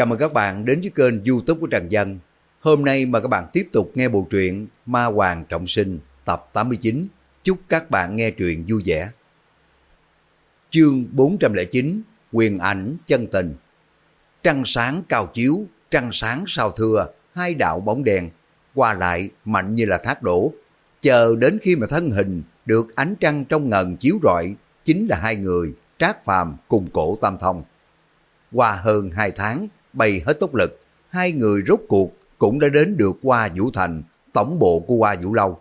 Chào mừng các bạn đến với kênh youtube của Trần Dân. Hôm nay mời các bạn tiếp tục nghe bộ truyện Ma Hoàng Trọng Sinh tập 89. Chúc các bạn nghe truyện vui vẻ. Chương 409 Quyền ảnh chân tình Trăng sáng cao chiếu, trăng sáng sao thưa, hai đạo bóng đèn, qua lại mạnh như là thác đổ. Chờ đến khi mà thân hình được ánh trăng trong ngần chiếu rọi, chính là hai người, Trác Phàm cùng cổ Tam Thông. Qua hơn hai tháng, bày hết tốc lực, hai người rốt cuộc cũng đã đến được qua Vũ Thành, tổng bộ của qua Vũ Lâu.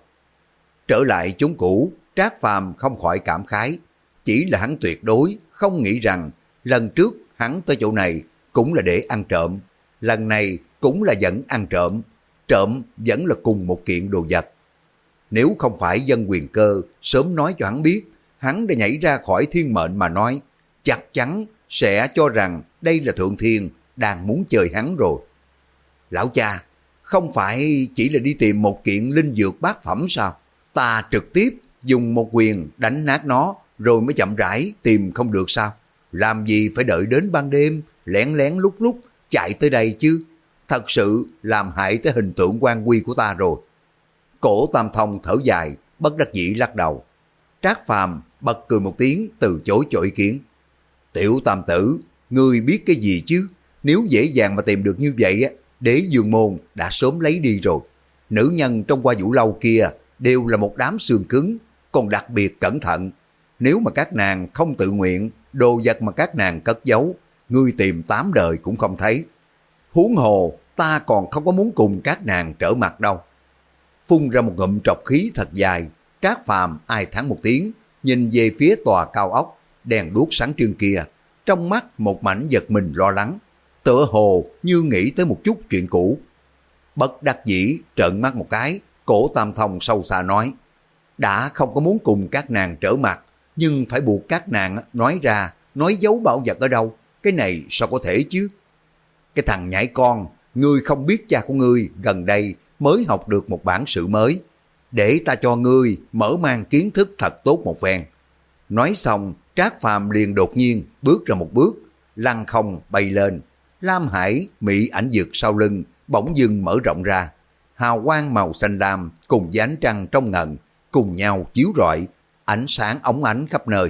Trở lại chúng cũ, Trác Phàm không khỏi cảm khái, chỉ là hắn tuyệt đối không nghĩ rằng lần trước hắn tới chỗ này cũng là để ăn trộm, lần này cũng là vẫn ăn trộm, trộm vẫn là cùng một kiện đồ vật. Nếu không phải dân quyền cơ sớm nói cho hắn biết, hắn đã nhảy ra khỏi thiên mệnh mà nói, chắc chắn sẽ cho rằng đây là thượng thiên đang muốn chơi hắn rồi. Lão cha, không phải chỉ là đi tìm một kiện linh dược bát phẩm sao? Ta trực tiếp dùng một quyền đánh nát nó rồi mới chậm rãi tìm không được sao? Làm gì phải đợi đến ban đêm, lén lén lúc lúc chạy tới đây chứ? Thật sự làm hại tới hình tượng quan quy của ta rồi. Cổ Tam Thông thở dài, bất đắc dĩ lắc đầu. Trác Phàm bật cười một tiếng từ chối cho ý kiến. Tiểu Tam Tử, ngươi biết cái gì chứ? Nếu dễ dàng mà tìm được như vậy, á, đế dương môn đã sớm lấy đi rồi. Nữ nhân trong qua vũ lâu kia đều là một đám xương cứng, còn đặc biệt cẩn thận. Nếu mà các nàng không tự nguyện, đồ vật mà các nàng cất giấu, ngươi tìm tám đời cũng không thấy. Huống hồ, ta còn không có muốn cùng các nàng trở mặt đâu. Phun ra một ngụm trọc khí thật dài, trác phàm ai thắng một tiếng, nhìn về phía tòa cao ốc, đèn đuốc sáng trưng kia, trong mắt một mảnh giật mình lo lắng, tựa hồ như nghĩ tới một chút chuyện cũ. Bất đắc dĩ trợn mắt một cái, cổ tam thông sâu xa nói, đã không có muốn cùng các nàng trở mặt, nhưng phải buộc các nàng nói ra, nói giấu bảo vật ở đâu, cái này sao có thể chứ? Cái thằng nhảy con, ngươi không biết cha của ngươi gần đây mới học được một bản sự mới, để ta cho ngươi mở mang kiến thức thật tốt một phen. Nói xong, Trác Phàm liền đột nhiên bước ra một bước, lăn không bay lên. Lam Hải, mỹ ảnh dược sau lưng, bỗng dưng mở rộng ra. Hào quang màu xanh lam cùng với ánh trăng trong ngần, cùng nhau chiếu rọi, ánh sáng ống ánh khắp nơi.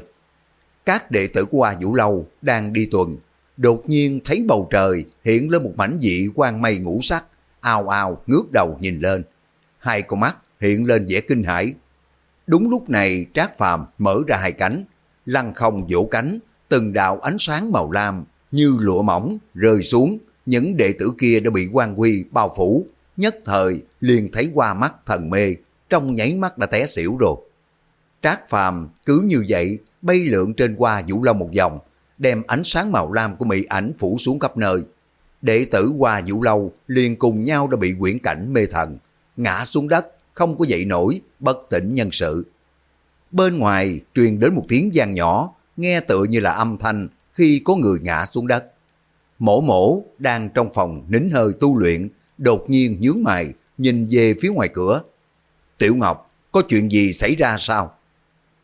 Các đệ tử của Hoa Vũ Lâu đang đi tuần, đột nhiên thấy bầu trời hiện lên một mảnh dị quang mây ngũ sắc, ao ao ngước đầu nhìn lên. Hai con mắt hiện lên vẻ kinh hãi. Đúng lúc này Trác Phàm mở ra hai cánh, lăn không vỗ cánh, từng đạo ánh sáng màu lam như lụa mỏng rơi xuống, những đệ tử kia đã bị quan quy bao phủ, nhất thời liền thấy qua mắt thần mê, trong nháy mắt đã té xỉu rồi. Trác Phàm cứ như vậy bay lượn trên qua Vũ Long một vòng, đem ánh sáng màu lam của mỹ ảnh phủ xuống khắp nơi. Đệ tử qua Vũ Lâu liền cùng nhau đã bị quyển cảnh mê thần, ngã xuống đất, không có dậy nổi, bất tỉnh nhân sự. Bên ngoài truyền đến một tiếng gian nhỏ, nghe tựa như là âm thanh khi có người ngã xuống đất. Mổ mổ đang trong phòng nín hơi tu luyện, đột nhiên nhướng mày, nhìn về phía ngoài cửa. Tiểu Ngọc, có chuyện gì xảy ra sao?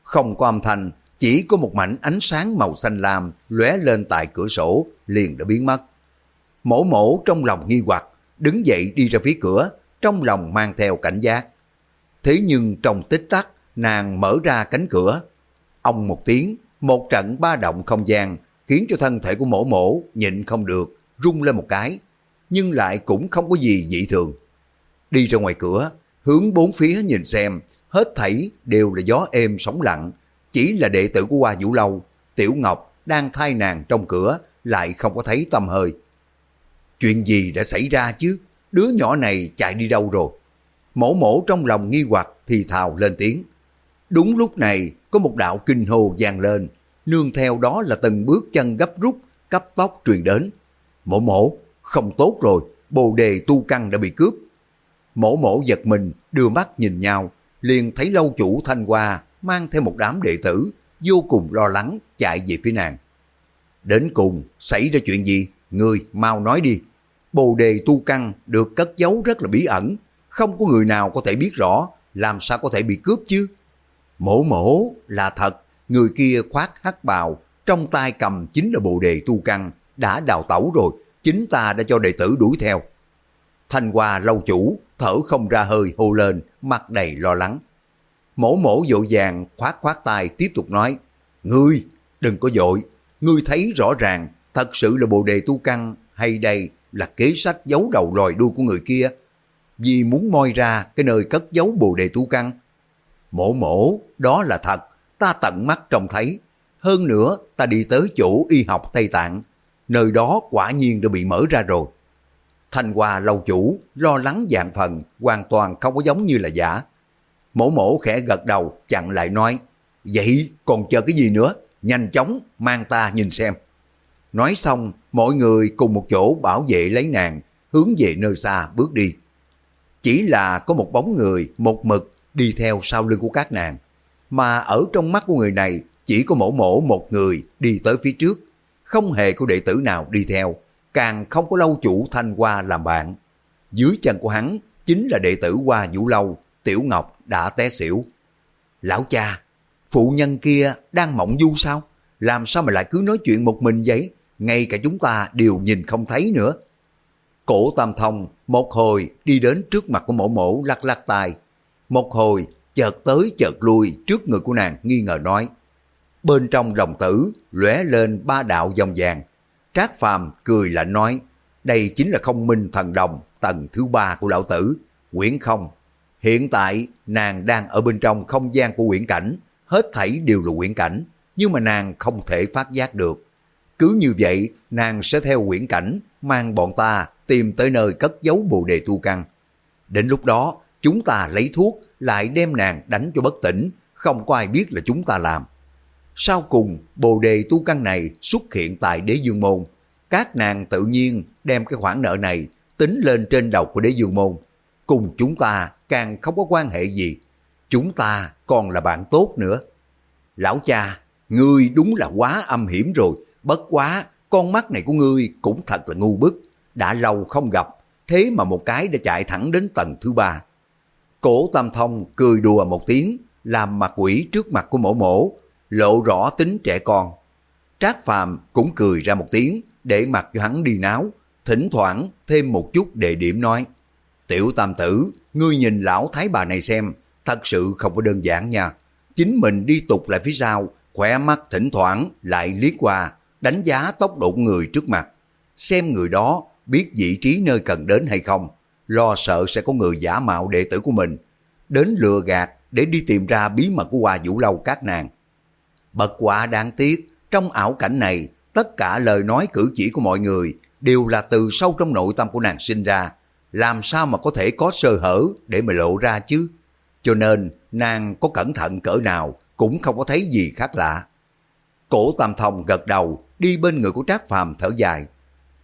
Không có âm thanh, chỉ có một mảnh ánh sáng màu xanh lam lóe lên tại cửa sổ, liền đã biến mất. Mổ mổ trong lòng nghi hoặc, đứng dậy đi ra phía cửa, trong lòng mang theo cảnh giác. Thế nhưng trong tích tắc, nàng mở ra cánh cửa. Ông một tiếng, một trận ba động không gian, khiến cho thân thể của mổ mổ nhịn không được, rung lên một cái, nhưng lại cũng không có gì dị thường. Đi ra ngoài cửa, hướng bốn phía nhìn xem, hết thảy đều là gió êm sóng lặng, chỉ là đệ tử của Hoa Vũ Lâu, Tiểu Ngọc đang thai nàng trong cửa, lại không có thấy tâm hơi. Chuyện gì đã xảy ra chứ? Đứa nhỏ này chạy đi đâu rồi? Mổ mổ trong lòng nghi hoặc thì thào lên tiếng. Đúng lúc này, có một đạo kinh hồ vang lên, nương theo đó là từng bước chân gấp rút, cấp tốc truyền đến. Mổ mổ, không tốt rồi, bồ đề tu căn đã bị cướp. Mổ mổ giật mình, đưa mắt nhìn nhau, liền thấy lâu chủ thanh hoa mang theo một đám đệ tử, vô cùng lo lắng chạy về phía nàng. Đến cùng, xảy ra chuyện gì? Người mau nói đi. Bồ đề tu căn được cất giấu rất là bí ẩn, không có người nào có thể biết rõ, làm sao có thể bị cướp chứ? Mổ mổ là thật, người kia khoác hắc bào, trong tay cầm chính là bồ đề tu căn, đã đào tẩu rồi, chính ta đã cho đệ tử đuổi theo. Thanh Hoa lâu chủ, thở không ra hơi hô lên, mặt đầy lo lắng. Mổ mổ vội vàng khoát khoát tay tiếp tục nói, Ngươi, đừng có dội, ngươi thấy rõ ràng thật sự là bồ đề tu căn hay đây là kế sách giấu đầu lòi đuôi của người kia. Vì muốn moi ra cái nơi cất giấu bồ đề tu căn. Mổ mổ, đó là thật, ta tận mắt trông thấy. Hơn nữa, ta đi tới chỗ y học Tây Tạng, nơi đó quả nhiên đã bị mở ra rồi. Thanh Hoa lâu chủ, lo lắng dạng phần, hoàn toàn không có giống như là giả. Mổ mổ khẽ gật đầu, chặn lại nói, vậy còn chờ cái gì nữa, nhanh chóng mang ta nhìn xem. Nói xong, mọi người cùng một chỗ bảo vệ lấy nàng, hướng về nơi xa bước đi. Chỉ là có một bóng người, một mực đi theo sau lưng của các nàng. Mà ở trong mắt của người này chỉ có mổ mổ một người đi tới phía trước, không hề có đệ tử nào đi theo, càng không có lâu chủ Thanh Hoa làm bạn. Dưới chân của hắn chính là đệ tử Hoa Vũ Lâu, Tiểu Ngọc đã té xỉu. Lão cha, phụ nhân kia đang mộng du sao? Làm sao mà lại cứ nói chuyện một mình vậy? Ngay cả chúng ta đều nhìn không thấy nữa. Cổ Tam Thông một hồi đi đến trước mặt của mổ mổ lắc lắc tay. Một hồi chợt tới chợt lui trước người của nàng nghi ngờ nói. Bên trong đồng tử lóe lên ba đạo dòng vàng. Trác Phàm cười lạnh nói, đây chính là không minh thần đồng tầng thứ ba của lão tử, quyển không. Hiện tại nàng đang ở bên trong không gian của quyển cảnh, hết thảy đều là quyển cảnh, nhưng mà nàng không thể phát giác được. Cứ như vậy, nàng sẽ theo quyển cảnh, mang bọn ta tìm tới nơi cất giấu bồ đề tu căn. Đến lúc đó, chúng ta lấy thuốc, lại đem nàng đánh cho bất tỉnh, không có ai biết là chúng ta làm. Sau cùng, bồ đề tu căn này xuất hiện tại đế dương môn. Các nàng tự nhiên đem cái khoản nợ này tính lên trên đầu của đế dương môn. Cùng chúng ta càng không có quan hệ gì. Chúng ta còn là bạn tốt nữa. Lão cha, ngươi đúng là quá âm hiểm rồi. Bất quá, con mắt này của ngươi cũng thật là ngu bức. Đã lâu không gặp, thế mà một cái đã chạy thẳng đến tầng thứ ba. Cổ Tam Thông cười đùa một tiếng, làm mặt quỷ trước mặt của mổ mổ, lộ rõ tính trẻ con. Trác Phàm cũng cười ra một tiếng, để mặt cho hắn đi náo, thỉnh thoảng thêm một chút đề điểm nói. Tiểu Tam Tử, ngươi nhìn lão thái bà này xem, thật sự không có đơn giản nha. Chính mình đi tục lại phía sau, khỏe mắt thỉnh thoảng lại liếc qua, đánh giá tốc độ người trước mặt. Xem người đó biết vị trí nơi cần đến hay không, lo sợ sẽ có người giả mạo đệ tử của mình, đến lừa gạt để đi tìm ra bí mật của Hoa Vũ Lâu các nàng. Bật quả đáng tiếc, trong ảo cảnh này, tất cả lời nói cử chỉ của mọi người đều là từ sâu trong nội tâm của nàng sinh ra, làm sao mà có thể có sơ hở để mà lộ ra chứ? Cho nên, nàng có cẩn thận cỡ nào cũng không có thấy gì khác lạ. Cổ Tam Thông gật đầu, đi bên người của Trác Phàm thở dài.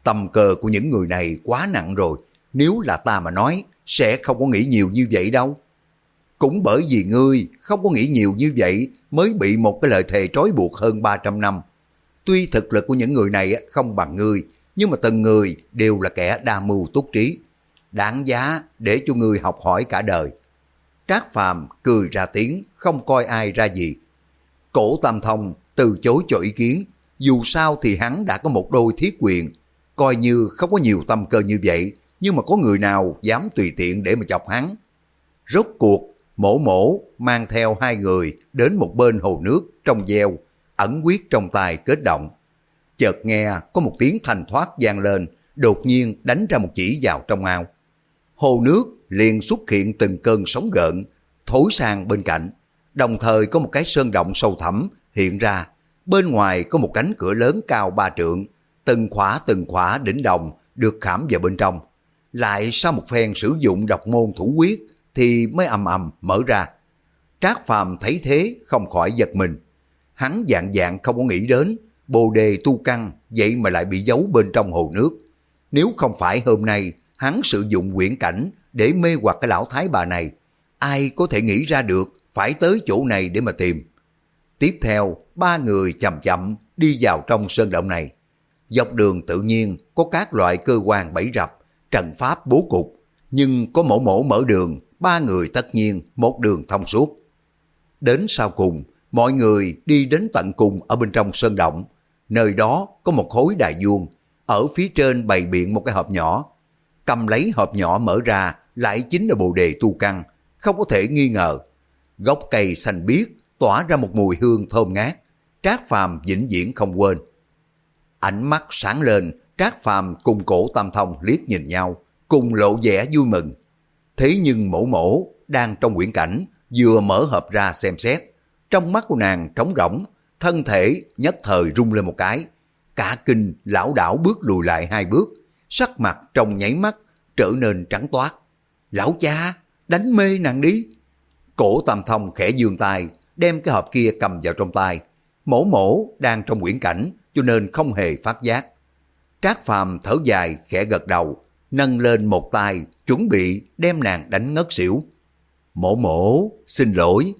Tầm cờ của những người này quá nặng rồi, nếu là ta mà nói, sẽ không có nghĩ nhiều như vậy đâu. Cũng bởi vì ngươi không có nghĩ nhiều như vậy mới bị một cái lời thề trói buộc hơn 300 năm. Tuy thực lực của những người này không bằng ngươi, nhưng mà từng người đều là kẻ đa mưu túc trí. Đáng giá để cho ngươi học hỏi cả đời. Trác Phàm cười ra tiếng, không coi ai ra gì. Cổ Tam Thông từ chối cho ý kiến, dù sao thì hắn đã có một đôi thiết quyền, coi như không có nhiều tâm cơ như vậy, nhưng mà có người nào dám tùy tiện để mà chọc hắn. Rốt cuộc, mổ mổ mang theo hai người đến một bên hồ nước trong gieo, ẩn quyết trong tay kết động. Chợt nghe có một tiếng thanh thoát vang lên, đột nhiên đánh ra một chỉ vào trong ao. Hồ nước liền xuất hiện từng cơn sóng gợn, thối sang bên cạnh. Đồng thời có một cái sơn động sâu thẳm hiện ra. Bên ngoài có một cánh cửa lớn cao ba trượng, từng khỏa từng khỏa đỉnh đồng được khảm vào bên trong. Lại sau một phen sử dụng độc môn thủ quyết thì mới ầm ầm mở ra. Trác Phàm thấy thế không khỏi giật mình. Hắn dạng dạng không có nghĩ đến bồ đề tu căn vậy mà lại bị giấu bên trong hồ nước. Nếu không phải hôm nay hắn sử dụng quyển cảnh để mê hoặc cái lão thái bà này, ai có thể nghĩ ra được phải tới chỗ này để mà tìm. Tiếp theo, ba người chậm chậm đi vào trong sơn động này. Dọc đường tự nhiên có các loại cơ quan bẫy rập, trận pháp bố cục, nhưng có mổ mổ mở đường, ba người tất nhiên một đường thông suốt. Đến sau cùng, mọi người đi đến tận cùng ở bên trong sơn động. Nơi đó có một khối đài vuông, ở phía trên bày biện một cái hộp nhỏ. Cầm lấy hộp nhỏ mở ra lại chính là bồ đề tu căn, không có thể nghi ngờ. Gốc cây xanh biếc tỏa ra một mùi hương thơm ngát, Trác Phàm vĩnh viễn không quên. Ánh mắt sáng lên, Trác Phàm cùng cổ Tam Thông liếc nhìn nhau, cùng lộ vẻ vui mừng. Thế nhưng mổ mổ đang trong quyển cảnh, vừa mở hộp ra xem xét. Trong mắt của nàng trống rỗng, thân thể nhất thời rung lên một cái. Cả kinh lão đảo bước lùi lại hai bước, sắc mặt trong nháy mắt trở nên trắng toát. Lão cha, đánh mê nàng đi. Cổ Tam Thông khẽ dương tay, đem cái hộp kia cầm vào trong tay. Mổ mổ đang trong quyển cảnh, cho nên không hề phát giác. Trác Phàm thở dài khẽ gật đầu, nâng lên một tay chuẩn bị đem nàng đánh ngất xỉu. Mổ mổ, xin lỗi.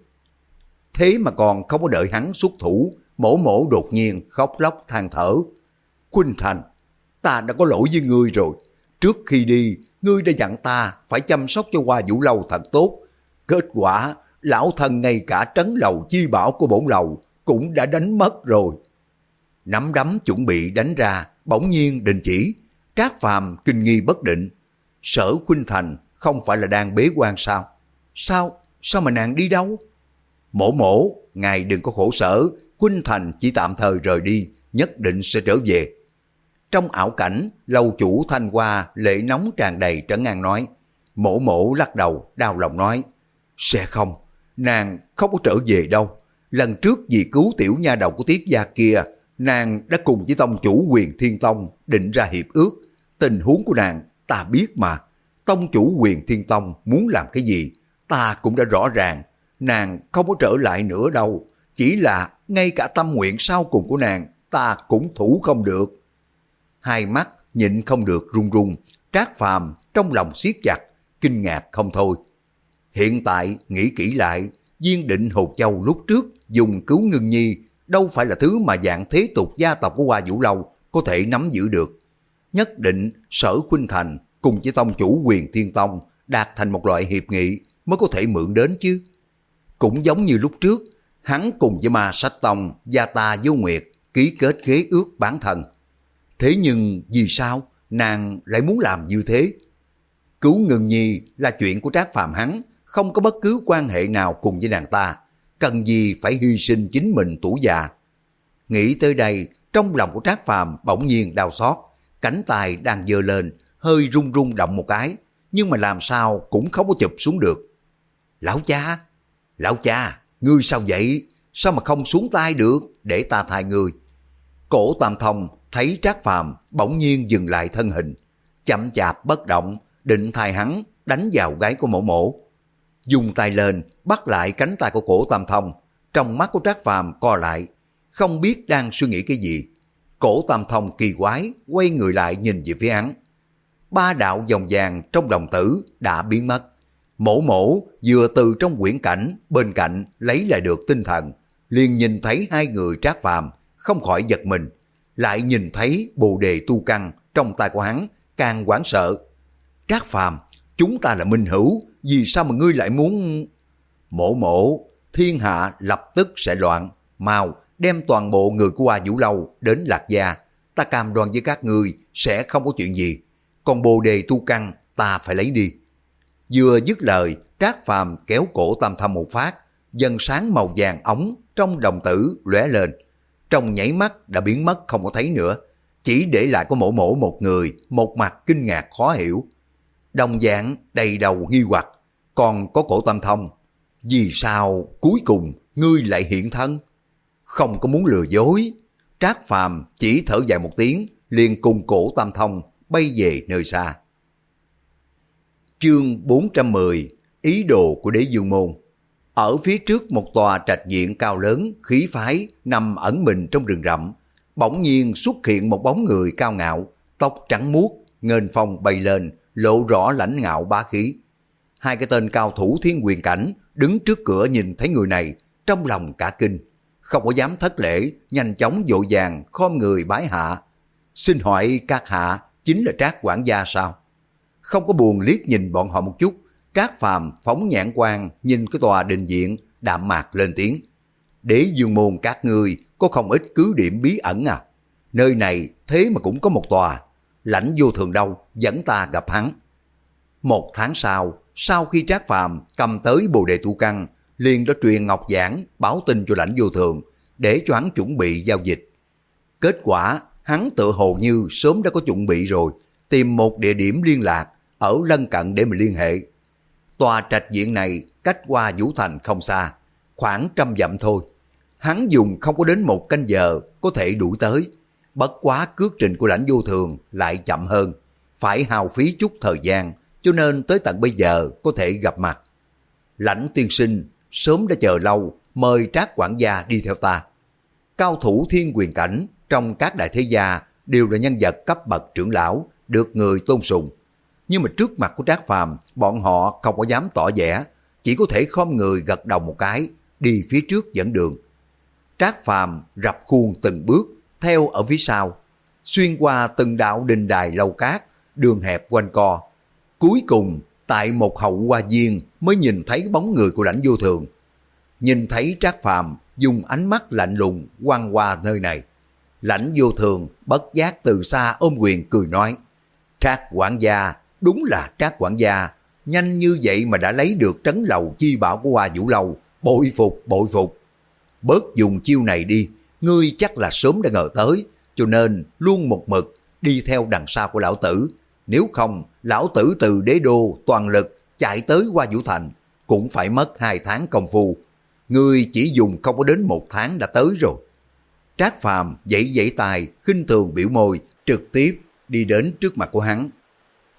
Thế mà còn không có đợi hắn xuất thủ, mổ mổ đột nhiên khóc lóc than thở. Khuynh Thành, ta đã có lỗi với ngươi rồi. Trước khi đi, ngươi đã dặn ta phải chăm sóc cho Hoa Vũ Lâu thật tốt. Kết quả, lão thần ngay cả trấn lầu chi bảo của bổn lầu cũng đã đánh mất rồi. Nắm đấm chuẩn bị đánh ra, bỗng nhiên đình chỉ. Trác Phàm kinh nghi bất định. Sở Khuynh Thành không phải là đang bế quan sao? Sao? Sao mà nàng đi đâu? Mổ mổ, ngài đừng có khổ sở, Khuynh Thành chỉ tạm thời rời đi, nhất định sẽ trở về. Trong ảo cảnh, lâu chủ thanh hoa lệ nóng tràn đầy trấn ngang nói. Mổ mổ lắc đầu, đau lòng nói. Sẽ không, nàng không có trở về đâu. Lần trước vì cứu tiểu nha đầu của tiết gia kia, nàng đã cùng với tông chủ quyền thiên tông định ra hiệp ước. Tình huống của nàng ta biết mà. Tông chủ quyền thiên tông muốn làm cái gì, ta cũng đã rõ ràng. Nàng không có trở lại nữa đâu. Chỉ là ngay cả tâm nguyện sau cùng của nàng ta cũng thủ không được. Hai mắt nhịn không được run run, trác phàm trong lòng siết chặt, kinh ngạc không thôi. Hiện tại nghĩ kỹ lại, viên định Hồ Châu lúc trước dùng cứu ngưng nhi đâu phải là thứ mà dạng thế tục gia tộc của Hoa Vũ Lâu có thể nắm giữ được. Nhất định sở khuynh thành cùng với tông chủ quyền thiên tông đạt thành một loại hiệp nghị mới có thể mượn đến chứ. Cũng giống như lúc trước, hắn cùng với ma sách tông gia ta vô nguyệt ký kết khế ước bản thân. Thế nhưng vì sao nàng lại muốn làm như thế? Cứu ngừng nhi là chuyện của Trác Phàm hắn, không có bất cứ quan hệ nào cùng với nàng ta, cần gì phải hy sinh chính mình tuổi già. Nghĩ tới đây, trong lòng của Trác Phàm bỗng nhiên đau xót, cánh tay đang dơ lên, hơi rung rung động một cái, nhưng mà làm sao cũng không có chụp xuống được. Lão cha, lão cha, ngươi sao vậy? Sao mà không xuống tay được để ta thay ngươi? Cổ Tam Thông thấy Trác Phàm bỗng nhiên dừng lại thân hình, chậm chạp bất động, định thay hắn đánh vào gái của mổ mổ. Dùng tay lên, bắt lại cánh tay của cổ Tam Thông, trong mắt của Trác Phàm co lại, không biết đang suy nghĩ cái gì. Cổ Tam Thông kỳ quái, quay người lại nhìn về phía hắn. Ba đạo dòng vàng trong đồng tử đã biến mất. Mổ mổ vừa từ trong quyển cảnh bên cạnh lấy lại được tinh thần, liền nhìn thấy hai người Trác Phàm không khỏi giật mình, lại nhìn thấy bồ đề tu căn trong tay của hắn, càng hoảng sợ. Trác Phàm, chúng ta là minh hữu, vì sao mà ngươi lại muốn... Mổ mổ, thiên hạ lập tức sẽ loạn, mau đem toàn bộ người của a Vũ Lâu đến Lạc Gia, ta cam đoan với các ngươi sẽ không có chuyện gì, còn bồ đề tu căn ta phải lấy đi. Vừa dứt lời, Trác Phàm kéo cổ Tam Thâm một phát, dần sáng màu vàng ống trong đồng tử lóe lên, trong nhảy mắt đã biến mất không có thấy nữa, chỉ để lại có mổ mổ một người, một mặt kinh ngạc khó hiểu. Đồng dạng đầy đầu nghi hoặc, còn có cổ tam thông. Vì sao cuối cùng ngươi lại hiện thân? Không có muốn lừa dối. Trác Phàm chỉ thở dài một tiếng, liền cùng cổ tam thông bay về nơi xa. Chương 410 Ý đồ của đế dương môn ở phía trước một tòa trạch diện cao lớn, khí phái, nằm ẩn mình trong rừng rậm. Bỗng nhiên xuất hiện một bóng người cao ngạo, tóc trắng muốt, nghênh phong bay lên, lộ rõ lãnh ngạo bá khí. Hai cái tên cao thủ thiên quyền cảnh đứng trước cửa nhìn thấy người này, trong lòng cả kinh. Không có dám thất lễ, nhanh chóng dội vàng, khom người bái hạ. Xin hỏi các hạ chính là trác quản gia sao? Không có buồn liếc nhìn bọn họ một chút, Trác Phàm phóng nhãn quan nhìn cái tòa đình viện, đạm mạc lên tiếng. Đế dương môn các ngươi có không ít cứ điểm bí ẩn à? Nơi này thế mà cũng có một tòa, lãnh vô thường đâu, dẫn ta gặp hắn. Một tháng sau, sau khi Trác Phàm cầm tới bồ đề tu căn, liền đã truyền ngọc giảng báo tin cho lãnh vô thường, để cho hắn chuẩn bị giao dịch. Kết quả, hắn tự hồ như sớm đã có chuẩn bị rồi, tìm một địa điểm liên lạc ở lân cận để mà liên hệ. Tòa trạch diện này cách qua Vũ Thành không xa, khoảng trăm dặm thôi. Hắn dùng không có đến một canh giờ có thể đuổi tới. Bất quá cước trình của lãnh vô thường lại chậm hơn, phải hào phí chút thời gian, cho nên tới tận bây giờ có thể gặp mặt. Lãnh tiên sinh sớm đã chờ lâu, mời trác quản gia đi theo ta. Cao thủ thiên quyền cảnh trong các đại thế gia đều là nhân vật cấp bậc trưởng lão, được người tôn sùng. Nhưng mà trước mặt của Trác Phàm, bọn họ không có dám tỏ vẻ, chỉ có thể khom người gật đầu một cái, đi phía trước dẫn đường. Trác Phàm rập khuôn từng bước, theo ở phía sau, xuyên qua từng đạo đình đài lâu cát, đường hẹp quanh co. Cuối cùng, tại một hậu hoa viên mới nhìn thấy bóng người của lãnh vô thường. Nhìn thấy Trác Phàm dùng ánh mắt lạnh lùng quăng qua nơi này. Lãnh vô thường bất giác từ xa ôm quyền cười nói, Trác quản gia, đúng là Trác quản gia, nhanh như vậy mà đã lấy được trấn lầu chi bảo của Hoa Vũ Lâu, bội phục, bội phục. Bớt dùng chiêu này đi, ngươi chắc là sớm đã ngờ tới, cho nên luôn một mực đi theo đằng sau của lão tử. Nếu không, lão tử từ đế đô toàn lực chạy tới qua Vũ Thành, cũng phải mất hai tháng công phu. Ngươi chỉ dùng không có đến một tháng đã tới rồi. Trác Phàm dãy dãy tài, khinh thường biểu môi, trực tiếp đi đến trước mặt của hắn.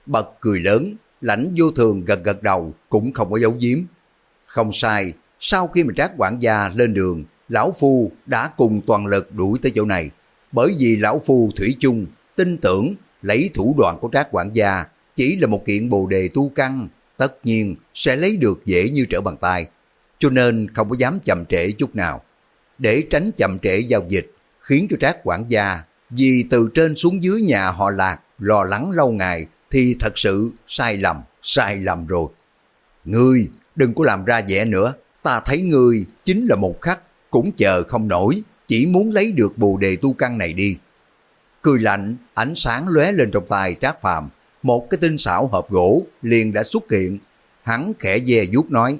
Bật cười lớn, lãnh vô thường gật gật đầu, cũng không có giấu giếm. Không sai, sau khi mà Trác quản gia lên đường, Lão Phu đã cùng toàn lực đuổi tới chỗ này. Bởi vì Lão Phu Thủy chung tin tưởng lấy thủ đoạn của Trác quản gia chỉ là một kiện bồ đề tu căn, tất nhiên sẽ lấy được dễ như trở bàn tay. Cho nên không có dám chậm trễ chút nào. Để tránh chậm trễ giao dịch, khiến cho Trác quản gia vì từ trên xuống dưới nhà họ lạc lo lắng lâu ngày thì thật sự sai lầm, sai lầm rồi. Ngươi đừng có làm ra vẻ nữa, ta thấy ngươi chính là một khắc cũng chờ không nổi, chỉ muốn lấy được bồ đề tu căn này đi. Cười lạnh, ánh sáng lóe lên trong tay Trác Phàm, một cái tinh xảo hộp gỗ liền đã xuất hiện. Hắn khẽ dè vuốt nói,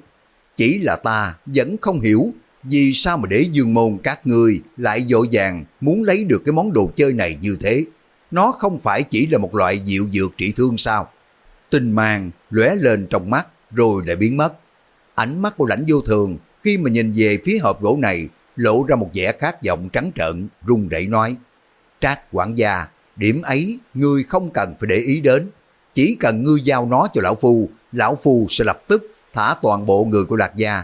chỉ là ta vẫn không hiểu vì sao mà để dương môn các ngươi lại dội vàng muốn lấy được cái món đồ chơi này như thế. Nó không phải chỉ là một loại dịu dược trị thương sao? Tinh mang lóe lên trong mắt rồi lại biến mất. Ánh mắt của lãnh vô thường khi mà nhìn về phía hộp gỗ này lộ ra một vẻ khát vọng trắng trợn, run rẩy nói. Trác quản gia, điểm ấy ngươi không cần phải để ý đến. Chỉ cần ngươi giao nó cho lão phu, lão phu sẽ lập tức thả toàn bộ người của lạc gia.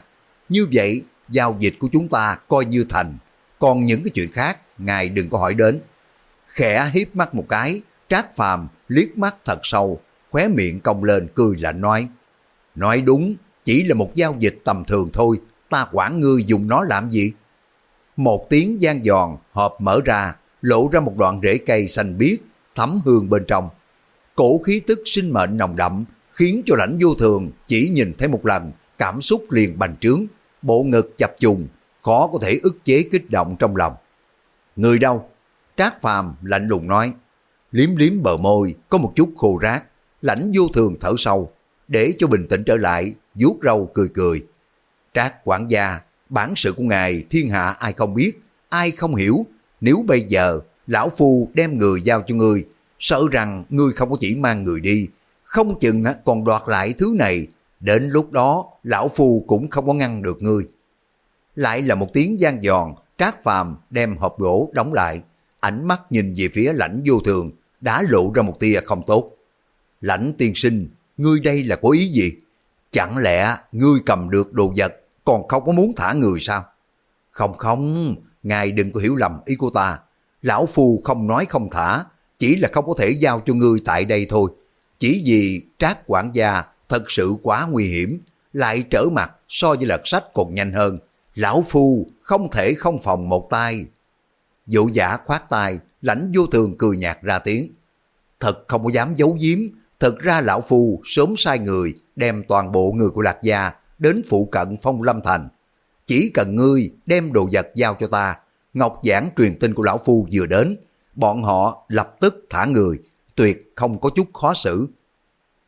Như vậy, giao dịch của chúng ta coi như thành. Còn những cái chuyện khác, ngài đừng có hỏi đến. Khẽ hiếp mắt một cái, trác phàm liếc mắt thật sâu, khóe miệng cong lên cười lạnh nói. Nói đúng, chỉ là một giao dịch tầm thường thôi, ta quản ngươi dùng nó làm gì? Một tiếng gian giòn, hộp mở ra, lộ ra một đoạn rễ cây xanh biếc, thấm hương bên trong. Cổ khí tức sinh mệnh nồng đậm, khiến cho lãnh vô thường chỉ nhìn thấy một lần, cảm xúc liền bành trướng, bộ ngực chập trùng, khó có thể ức chế kích động trong lòng. Người đâu? Trác Phàm lạnh lùng nói, liếm liếm bờ môi, có một chút khô rác, lãnh vô thường thở sâu, để cho bình tĩnh trở lại, vuốt râu cười cười. Trác quản gia, bản sự của ngài thiên hạ ai không biết, ai không hiểu, nếu bây giờ lão phu đem người giao cho ngươi, sợ rằng ngươi không có chỉ mang người đi, không chừng còn đoạt lại thứ này, đến lúc đó lão phu cũng không có ngăn được ngươi. Lại là một tiếng gian giòn, trác phàm đem hộp gỗ đóng lại, ánh mắt nhìn về phía lãnh vô thường, đã lộ ra một tia không tốt. Lãnh tiên sinh, ngươi đây là có ý gì? Chẳng lẽ ngươi cầm được đồ vật còn không có muốn thả người sao? Không không, ngài đừng có hiểu lầm ý của ta. Lão Phu không nói không thả, chỉ là không có thể giao cho ngươi tại đây thôi. Chỉ vì trác quản gia thật sự quá nguy hiểm, lại trở mặt so với lật sách còn nhanh hơn. Lão Phu không thể không phòng một tay. Dụ giả khoát tay, lãnh vô thường cười nhạt ra tiếng. Thật không có dám giấu giếm, thật ra lão Phu sớm sai người đem toàn bộ người của Lạc Gia đến phụ cận phong lâm thành. Chỉ cần ngươi đem đồ vật giao cho ta, Ngọc Giảng truyền tin của lão Phu vừa đến, bọn họ lập tức thả người, tuyệt không có chút khó xử.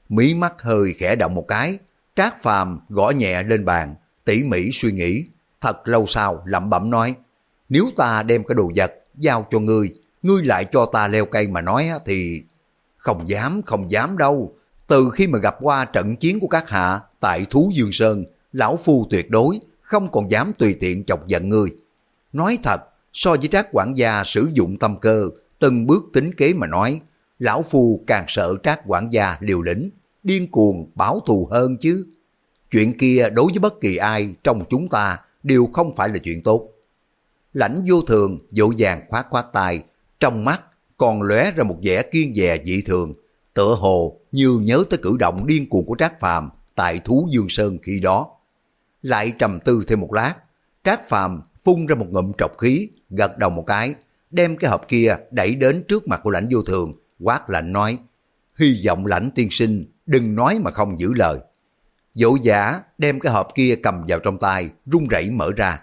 Mí mắt hơi khẽ động một cái, Trác Phàm gõ nhẹ lên bàn, tỉ mỉ suy nghĩ, thật lâu sau lẩm bẩm nói, nếu ta đem cái đồ vật giao cho ngươi, ngươi lại cho ta leo cây mà nói thì... Không dám, không dám đâu. Từ khi mà gặp qua trận chiến của các hạ tại Thú Dương Sơn, lão phu tuyệt đối không còn dám tùy tiện chọc giận ngươi. Nói thật, so với trác quản gia sử dụng tâm cơ, từng bước tính kế mà nói, lão phu càng sợ trác quản gia liều lĩnh, điên cuồng báo thù hơn chứ. Chuyện kia đối với bất kỳ ai trong chúng ta đều không phải là chuyện tốt. Lãnh vô thường dỗ dàng khoát khoát tay, trong mắt còn lóe ra một vẻ kiên dè dị thường, tựa hồ như nhớ tới cử động điên cuồng của Trác Phàm tại Thú Dương Sơn khi đó. Lại trầm tư thêm một lát, Trác Phàm phun ra một ngụm trọc khí, gật đầu một cái, đem cái hộp kia đẩy đến trước mặt của lãnh vô thường, quát lạnh nói, hy vọng lãnh tiên sinh đừng nói mà không giữ lời. Dỗ giả đem cái hộp kia cầm vào trong tay, run rẩy mở ra.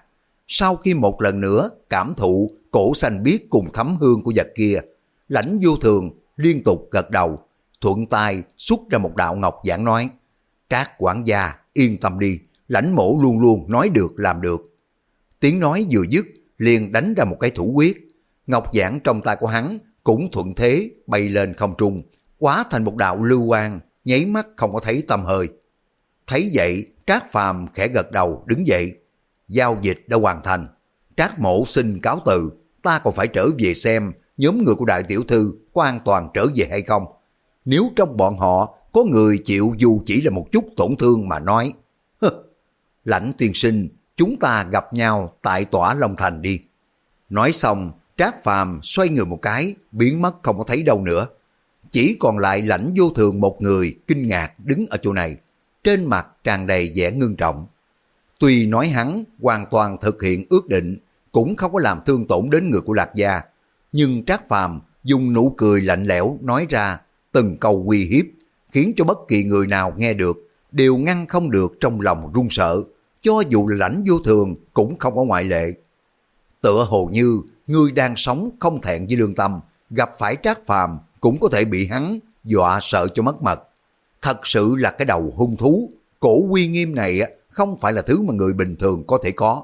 Sau khi một lần nữa cảm thụ cổ xanh biếc cùng thấm hương của vật kia, lãnh vô thường liên tục gật đầu, thuận tay xuất ra một đạo ngọc giảng nói, Trác quản gia yên tâm đi, lãnh mổ luôn luôn nói được làm được. Tiếng nói vừa dứt, liền đánh ra một cái thủ quyết. Ngọc giảng trong tay của hắn cũng thuận thế bay lên không trung, quá thành một đạo lưu quang, nháy mắt không có thấy tâm hơi. Thấy vậy, Trác Phàm khẽ gật đầu đứng dậy. Giao dịch đã hoàn thành. Trác mổ xin cáo từ, ta còn phải trở về xem nhóm người của đại tiểu thư có an toàn trở về hay không. Nếu trong bọn họ có người chịu dù chỉ là một chút tổn thương mà nói, lãnh tiên sinh, chúng ta gặp nhau tại tỏa Long Thành đi. Nói xong, Trác Phàm xoay người một cái, biến mất không có thấy đâu nữa. Chỉ còn lại lãnh vô thường một người kinh ngạc đứng ở chỗ này, trên mặt tràn đầy vẻ ngưng trọng. Tuy nói hắn hoàn toàn thực hiện ước định, cũng không có làm thương tổn đến người của Lạc Gia, nhưng Trác Phàm dùng nụ cười lạnh lẽo nói ra từng câu uy hiếp, khiến cho bất kỳ người nào nghe được đều ngăn không được trong lòng run sợ, cho dù lãnh vô thường cũng không có ngoại lệ. Tựa hồ như người đang sống không thẹn với lương tâm, gặp phải Trác Phàm cũng có thể bị hắn dọa sợ cho mất mật. Thật sự là cái đầu hung thú, cổ uy nghiêm này không phải là thứ mà người bình thường có thể có.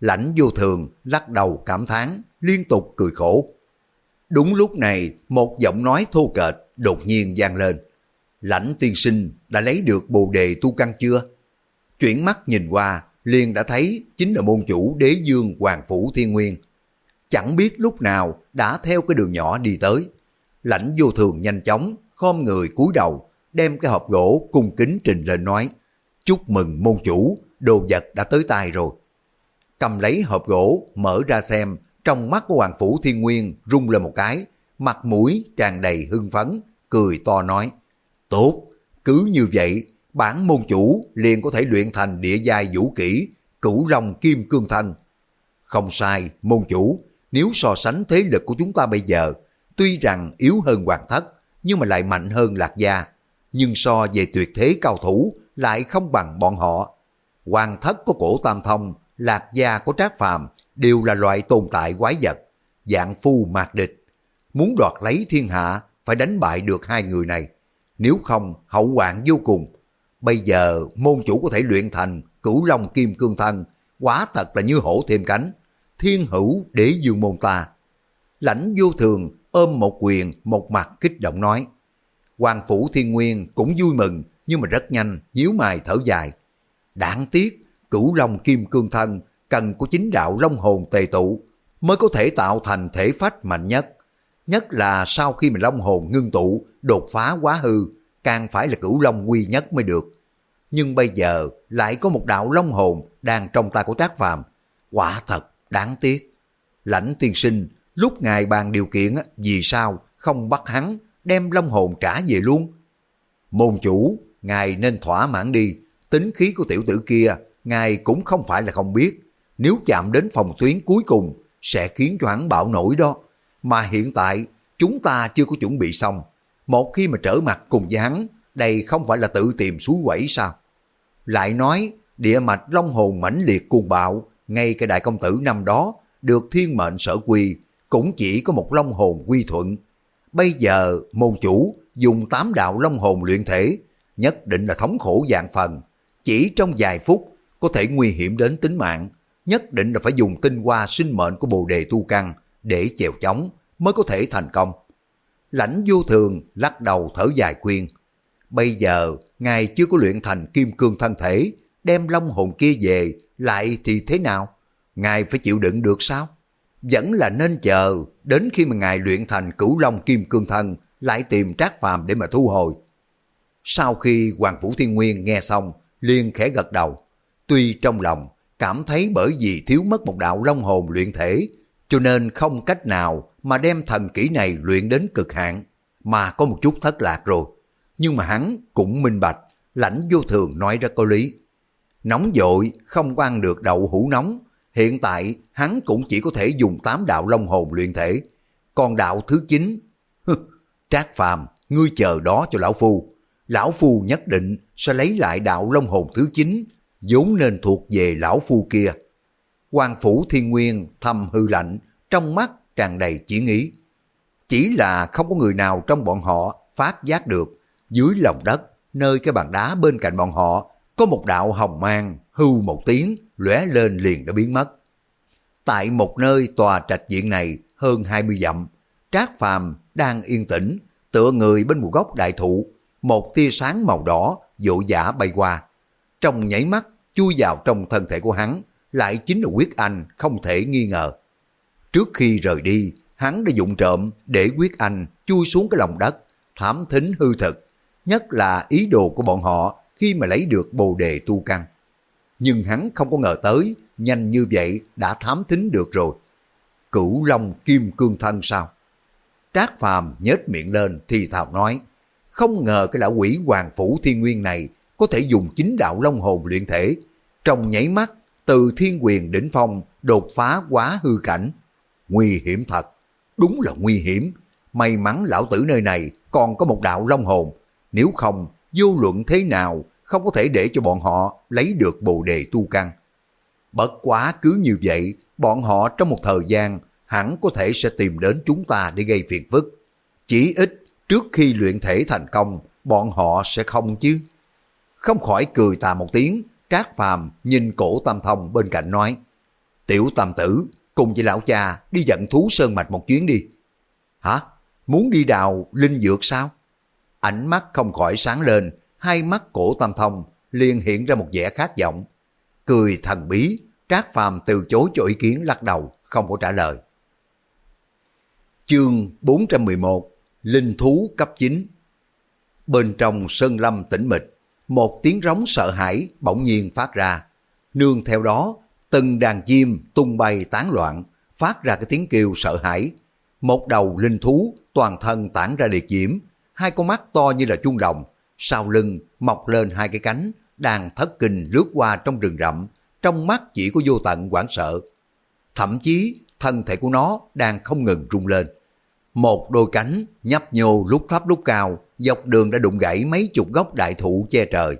Lãnh vô thường lắc đầu cảm thán liên tục cười khổ. Đúng lúc này, một giọng nói thô kệch đột nhiên vang lên. Lãnh tiên sinh đã lấy được bồ đề tu căn chưa? Chuyển mắt nhìn qua, liền đã thấy chính là môn chủ đế dương Hoàng Phủ Thiên Nguyên. Chẳng biết lúc nào đã theo cái đường nhỏ đi tới. Lãnh vô thường nhanh chóng, khom người cúi đầu, đem cái hộp gỗ cung kính trình lên nói. Chúc mừng môn chủ, đồ vật đã tới tay rồi. Cầm lấy hộp gỗ, mở ra xem, trong mắt của Hoàng Phủ Thiên Nguyên rung lên một cái, mặt mũi tràn đầy hưng phấn, cười to nói, tốt, cứ như vậy, bản môn chủ liền có thể luyện thành địa giai vũ kỹ, cửu long kim cương thanh. Không sai, môn chủ, nếu so sánh thế lực của chúng ta bây giờ, tuy rằng yếu hơn hoàng thất, nhưng mà lại mạnh hơn lạc gia, nhưng so về tuyệt thế cao thủ lại không bằng bọn họ. Hoàng thất có cổ tam thông, lạc gia có trác phàm, đều là loại tồn tại quái vật, dạng phu mạc địch. Muốn đoạt lấy thiên hạ, phải đánh bại được hai người này. Nếu không, hậu hoạn vô cùng. Bây giờ, môn chủ có thể luyện thành cửu long kim cương thân, quá thật là như hổ thêm cánh. Thiên hữu để dương môn ta. Lãnh vô thường ôm một quyền, một mặt kích động nói. Hoàng phủ thiên nguyên cũng vui mừng, nhưng mà rất nhanh, nhíu mày thở dài. Đáng tiếc, cửu long kim cương thân cần của chính đạo long hồn tề tụ mới có thể tạo thành thể phách mạnh nhất. Nhất là sau khi mà long hồn ngưng tụ, đột phá quá hư, càng phải là cửu long quy nhất mới được. Nhưng bây giờ lại có một đạo long hồn đang trong tay của Trác Phàm, quả thật đáng tiếc. Lãnh tiên sinh, lúc ngài bàn điều kiện vì sao không bắt hắn đem long hồn trả về luôn? Môn chủ, ngài nên thỏa mãn đi, tính khí của tiểu tử kia, ngài cũng không phải là không biết nếu chạm đến phòng tuyến cuối cùng sẽ khiến cho hắn bạo nổi đó. Mà hiện tại chúng ta chưa có chuẩn bị xong. Một khi mà trở mặt cùng với hắn, đây không phải là tự tìm suối quẩy sao? Lại nói, địa mạch long hồn mãnh liệt cuồng bạo, ngay cái đại công tử năm đó được thiên mệnh sở quy, cũng chỉ có một long hồn quy thuận. Bây giờ môn chủ dùng tám đạo long hồn luyện thể, nhất định là thống khổ dạng phần. Chỉ trong vài phút có thể nguy hiểm đến tính mạng, nhất định là phải dùng tinh hoa sinh mệnh của bồ đề tu căn để chèo chống mới có thể thành công. Lãnh vô thường lắc đầu thở dài khuyên. Bây giờ, ngài chưa có luyện thành kim cương thân thể, đem long hồn kia về, lại thì thế nào? Ngài phải chịu đựng được sao? Vẫn là nên chờ, đến khi mà ngài luyện thành cửu long kim cương thân, lại tìm trác phàm để mà thu hồi. Sau khi Hoàng Phủ Thiên Nguyên nghe xong, liền khẽ gật đầu. Tuy trong lòng cảm thấy bởi vì thiếu mất một đạo long hồn luyện thể, cho nên không cách nào mà đem thần kỹ này luyện đến cực hạn, mà có một chút thất lạc rồi. Nhưng mà hắn cũng minh bạch, lãnh vô thường nói ra có lý. Nóng dội, không ăn được đậu hũ nóng, hiện tại hắn cũng chỉ có thể dùng tám đạo long hồn luyện thể. Còn đạo thứ chín, Trác Phàm, ngươi chờ đó cho lão phu. Lão phu nhất định sẽ lấy lại đạo long hồn thứ chín, vốn nên thuộc về lão phu kia. Quan phủ thiên nguyên thầm hư lạnh, trong mắt tràn đầy chỉ ý. Chỉ là không có người nào trong bọn họ phát giác được, dưới lòng đất, nơi cái bàn đá bên cạnh bọn họ, có một đạo hồng mang, hưu một tiếng, lóe lên liền đã biến mất. Tại một nơi tòa trạch viện này hơn 20 dặm, Trác Phàm đang yên tĩnh, tựa người bên một gốc đại thụ, một tia sáng màu đỏ vội vã bay qua. Trong nháy mắt, chui vào trong thân thể của hắn, lại chính là quyết anh không thể nghi ngờ. Trước khi rời đi, hắn đã dụng trộm để quyết anh chui xuống cái lòng đất, thám thính hư thực, nhất là ý đồ của bọn họ khi mà lấy được bồ đề tu căn. Nhưng hắn không có ngờ tới, nhanh như vậy đã thám thính được rồi. Cửu Long Kim Cương Thân sao? Trác Phàm nhếch miệng lên thì thào nói, không ngờ cái lão quỷ hoàng phủ thiên nguyên này có thể dùng chính đạo long hồn luyện thể, trong nháy mắt từ thiên quyền đỉnh phong đột phá quá hư cảnh. Nguy hiểm thật, đúng là nguy hiểm. May mắn lão tử nơi này còn có một đạo long hồn, nếu không vô luận thế nào không có thể để cho bọn họ lấy được bồ đề tu căn. Bất quá cứ như vậy, bọn họ trong một thời gian hẳn có thể sẽ tìm đến chúng ta để gây phiền phức. Chỉ ít trước khi luyện thể thành công, bọn họ sẽ không chứ. Không khỏi cười tà một tiếng, Trác Phàm nhìn cổ Tam Thông bên cạnh nói, Tiểu Tam Tử, cùng với lão cha đi dẫn thú sơn mạch một chuyến đi. Hả? Muốn đi đào linh dược sao? Ánh mắt không khỏi sáng lên, hai mắt cổ Tam Thông liền hiện ra một vẻ khác vọng. Cười thần bí, Trác Phàm từ chối cho ý kiến lắc đầu, không có trả lời. Chương 411 Linh thú cấp 9 Bên trong sơn lâm tĩnh mịch, một tiếng rống sợ hãi bỗng nhiên phát ra. Nương theo đó, từng đàn chim tung bay tán loạn, phát ra cái tiếng kêu sợ hãi. Một đầu linh thú toàn thân tản ra liệt diễm, hai con mắt to như là chuông đồng, sau lưng mọc lên hai cái cánh, đang thất kinh lướt qua trong rừng rậm, trong mắt chỉ có vô tận hoảng sợ. Thậm chí thân thể của nó đang không ngừng rung lên. Một đôi cánh nhấp nhô lúc thấp lúc cao, dọc đường đã đụng gãy mấy chục gốc đại thụ che trời.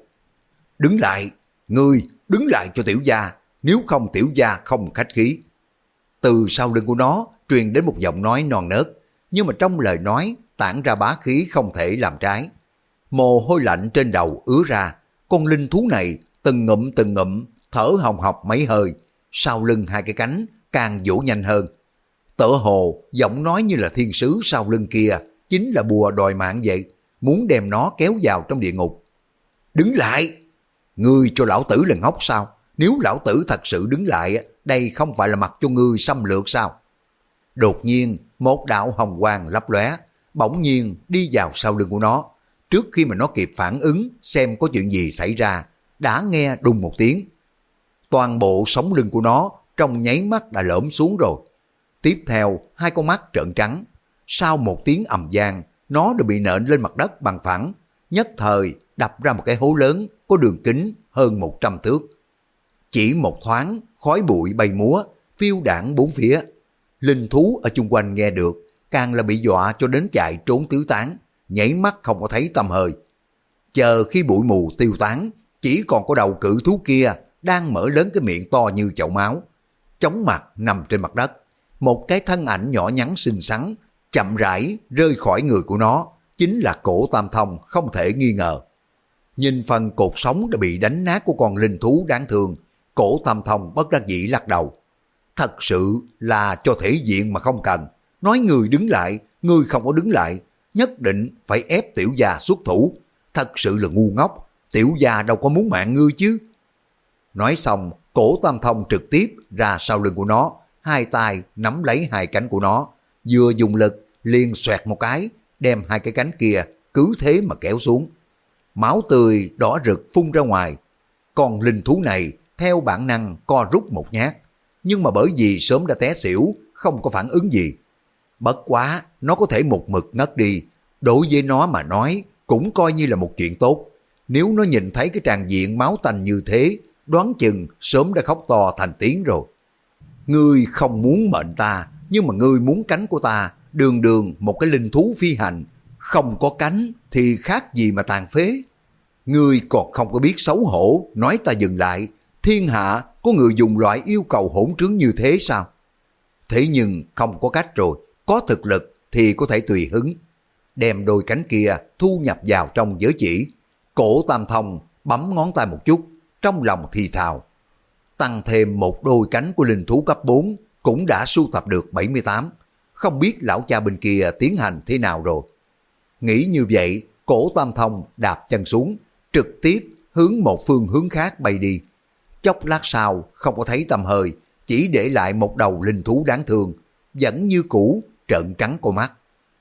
Đứng lại, ngươi đứng lại cho tiểu gia, nếu không tiểu gia không khách khí. Từ sau lưng của nó truyền đến một giọng nói non nớt, nhưng mà trong lời nói tản ra bá khí không thể làm trái. Mồ hôi lạnh trên đầu ứa ra, con linh thú này từng ngụm từng ngụm, thở hồng hộc mấy hơi, sau lưng hai cái cánh càng vỗ nhanh hơn. Tự hồ, giọng nói như là thiên sứ sau lưng kia, chính là bùa đòi mạng vậy, muốn đem nó kéo vào trong địa ngục. Đứng lại! Ngươi cho lão tử là ngốc sao? Nếu lão tử thật sự đứng lại, đây không phải là mặt cho ngươi xâm lược sao? Đột nhiên, một đạo hồng quang lấp lóe, bỗng nhiên đi vào sau lưng của nó. Trước khi mà nó kịp phản ứng xem có chuyện gì xảy ra, đã nghe đùng một tiếng. Toàn bộ sống lưng của nó trong nháy mắt đã lõm xuống rồi. Tiếp theo, hai con mắt trợn trắng. Sau một tiếng ầm vang, nó đã bị nện lên mặt đất bằng phẳng, nhất thời đập ra một cái hố lớn có đường kính hơn 100 thước. Chỉ một thoáng, khói bụi bay múa, phiêu đảng bốn phía. Linh thú ở chung quanh nghe được, càng là bị dọa cho đến chạy trốn tứ tán, nhảy mắt không có thấy tâm hơi. Chờ khi bụi mù tiêu tán, chỉ còn có đầu cự thú kia đang mở lớn cái miệng to như chậu máu, chóng mặt nằm trên mặt đất, một cái thân ảnh nhỏ nhắn xinh xắn, chậm rãi rơi khỏi người của nó, chính là cổ tam thông không thể nghi ngờ. Nhìn phần cột sống đã bị đánh nát của con linh thú đáng thương, cổ tam thông bất đắc dĩ lắc đầu. Thật sự là cho thể diện mà không cần. Nói người đứng lại, người không có đứng lại, nhất định phải ép tiểu gia xuất thủ. Thật sự là ngu ngốc, tiểu gia đâu có muốn mạng ngươi chứ. Nói xong, cổ tam thông trực tiếp ra sau lưng của nó, hai tay nắm lấy hai cánh của nó, vừa dùng lực liền xoẹt một cái, đem hai cái cánh kia cứ thế mà kéo xuống. Máu tươi đỏ rực phun ra ngoài. Còn linh thú này theo bản năng co rút một nhát, nhưng mà bởi vì sớm đã té xỉu, không có phản ứng gì. Bất quá, nó có thể một mực ngất đi, đối với nó mà nói cũng coi như là một chuyện tốt. Nếu nó nhìn thấy cái tràn diện máu tanh như thế, đoán chừng sớm đã khóc to thành tiếng rồi. Ngươi không muốn mệnh ta, nhưng mà ngươi muốn cánh của ta, đường đường một cái linh thú phi hành, không có cánh thì khác gì mà tàn phế. Ngươi còn không có biết xấu hổ, nói ta dừng lại, thiên hạ có người dùng loại yêu cầu hỗn trướng như thế sao? Thế nhưng không có cách rồi, có thực lực thì có thể tùy hứng. Đem đôi cánh kia thu nhập vào trong giới chỉ. Cổ tam thông bấm ngón tay một chút, trong lòng thì thào. Tăng thêm một đôi cánh của linh thú cấp 4 cũng đã sưu tập được 78. Không biết lão cha bên kia tiến hành thế nào rồi. Nghĩ như vậy, cổ tam thông đạp chân xuống, trực tiếp hướng một phương hướng khác bay đi. Chốc lát sau không có thấy tầm hơi, chỉ để lại một đầu linh thú đáng thương, vẫn như cũ, trợn trắng cô mắt.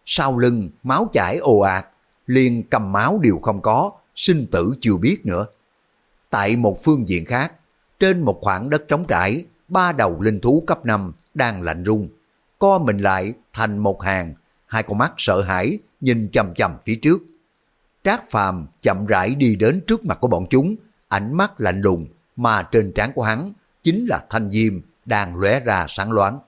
Sau lưng, máu chảy ồ ạt, liền cầm máu đều không có, sinh tử chưa biết nữa. Tại một phương diện khác, trên một khoảng đất trống trải, ba đầu linh thú cấp 5 đang lạnh rung, co mình lại thành một hàng, hai con mắt sợ hãi nhìn chầm chầm phía trước. Trác Phàm chậm rãi đi đến trước mặt của bọn chúng, ánh mắt lạnh lùng, mà trên trán của hắn chính là thanh diêm đang lóe ra sáng loáng.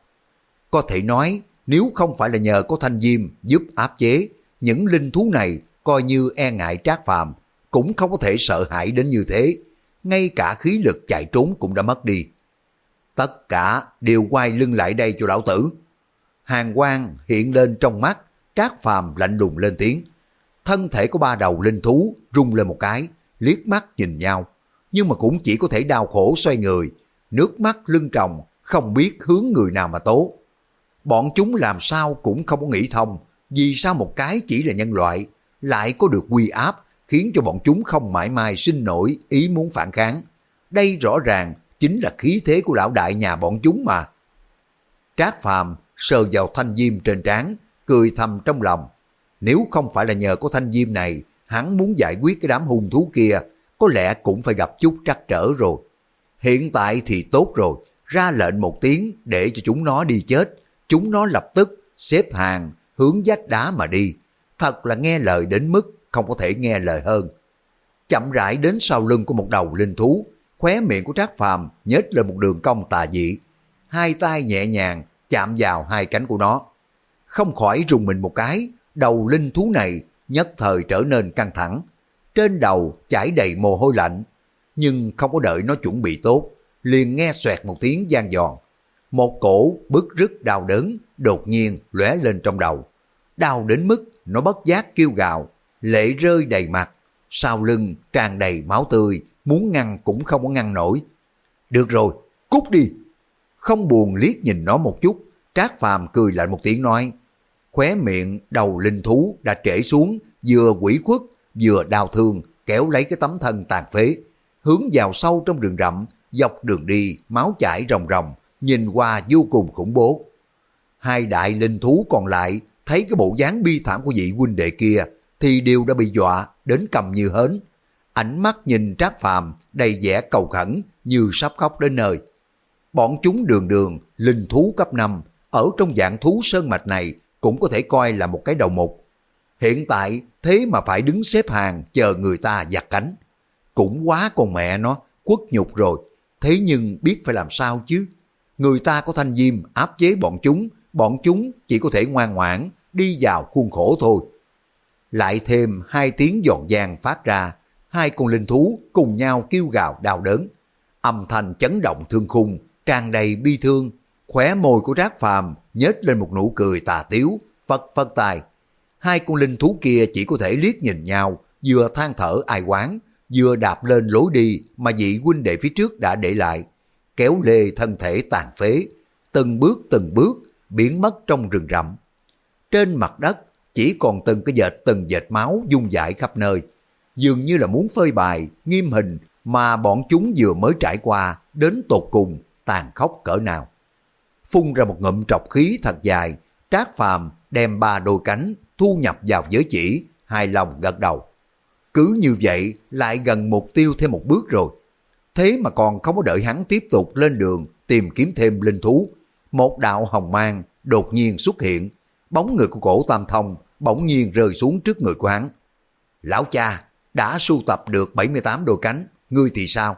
Có thể nói, nếu không phải là nhờ có thanh diêm giúp áp chế, những linh thú này coi như e ngại Trác Phàm cũng không có thể sợ hãi đến như thế. Ngay cả khí lực chạy trốn cũng đã mất đi. Tất cả đều quay lưng lại đây cho lão tử. Hàng quang hiện lên trong mắt, Trác Phàm lạnh lùng lên tiếng. Thân thể của ba đầu linh thú rung lên một cái, liếc mắt nhìn nhau, nhưng mà cũng chỉ có thể đau khổ xoay người, nước mắt lưng tròng, không biết hướng người nào mà tố. Bọn chúng làm sao cũng không có nghĩ thông, vì sao một cái chỉ là nhân loại, lại có được quy áp, khiến cho bọn chúng không mãi mai sinh nổi ý muốn phản kháng. Đây rõ ràng chính là khí thế của lão đại nhà bọn chúng mà. Trác Phàm sờ vào thanh diêm trên trán, cười thầm trong lòng. Nếu không phải là nhờ có thanh diêm này, hắn muốn giải quyết cái đám hung thú kia, có lẽ cũng phải gặp chút trắc trở rồi. Hiện tại thì tốt rồi, ra lệnh một tiếng để cho chúng nó đi chết, chúng nó lập tức xếp hàng hướng vách đá mà đi. Thật là nghe lời đến mức không có thể nghe lời hơn. Chậm rãi đến sau lưng của một đầu linh thú, khóe miệng của Trác Phàm nhếch lên một đường cong tà dị. Hai tay nhẹ nhàng chạm vào hai cánh của nó. Không khỏi rùng mình một cái, đầu linh thú này nhất thời trở nên căng thẳng. Trên đầu chảy đầy mồ hôi lạnh, nhưng không có đợi nó chuẩn bị tốt, liền nghe xoẹt một tiếng gian giòn. Một cổ bức rứt đau đớn đột nhiên lóe lên trong đầu. Đau đến mức nó bất giác kêu gào, lệ rơi đầy mặt, sau lưng tràn đầy máu tươi, muốn ngăn cũng không có ngăn nổi. Được rồi, cút đi. Không buồn liếc nhìn nó một chút, Trác Phàm cười lại một tiếng nói, khóe miệng đầu linh thú đã trễ xuống, vừa quỷ khuất, vừa đau thương, kéo lấy cái tấm thân tàn phế, hướng vào sâu trong rừng rậm, dọc đường đi, máu chảy ròng ròng, nhìn qua vô cùng khủng bố. Hai đại linh thú còn lại thấy cái bộ dáng bi thảm của vị huynh đệ kia thì đều đã bị dọa đến cầm như hến. Ánh mắt nhìn Trác Phàm đầy vẻ cầu khẩn như sắp khóc đến nơi. Bọn chúng đường đường, linh thú cấp 5, ở trong dạng thú sơn mạch này cũng có thể coi là một cái đầu mục. Hiện tại thế mà phải đứng xếp hàng chờ người ta giặt cánh. Cũng quá con mẹ nó, quất nhục rồi. Thế nhưng biết phải làm sao chứ? Người ta có thanh diêm áp chế bọn chúng, bọn chúng chỉ có thể ngoan ngoãn đi vào khuôn khổ thôi. Lại thêm hai tiếng giòn giang phát ra, hai con linh thú cùng nhau kêu gào đau đớn. Âm thanh chấn động thương khung, tràn đầy bi thương, khóe môi của Trác Phàm nhếch lên một nụ cười tà tiếu, phật phật tài. Hai con linh thú kia chỉ có thể liếc nhìn nhau, vừa than thở ai quán, vừa đạp lên lối đi mà vị huynh đệ phía trước đã để lại, kéo lê thân thể tàn phế, từng bước từng bước biến mất trong rừng rậm. Trên mặt đất chỉ còn từng cái dệt từng dệt máu dung dại khắp nơi, dường như là muốn phơi bài, nghiêm hình mà bọn chúng vừa mới trải qua đến tột cùng tàn khốc cỡ nào. Phun ra một ngụm trọc khí thật dài, Trác Phàm đem ba đôi cánh thu nhập vào giới chỉ, hài lòng gật đầu. Cứ như vậy lại gần mục tiêu thêm một bước rồi. Thế mà còn không có đợi hắn tiếp tục lên đường tìm kiếm thêm linh thú. Một đạo hồng mang đột nhiên xuất hiện, bóng người của cổ Tam Thông bỗng nhiên rơi xuống trước người của hắn. Lão cha, đã sưu tập được 78 đôi cánh, ngươi thì sao?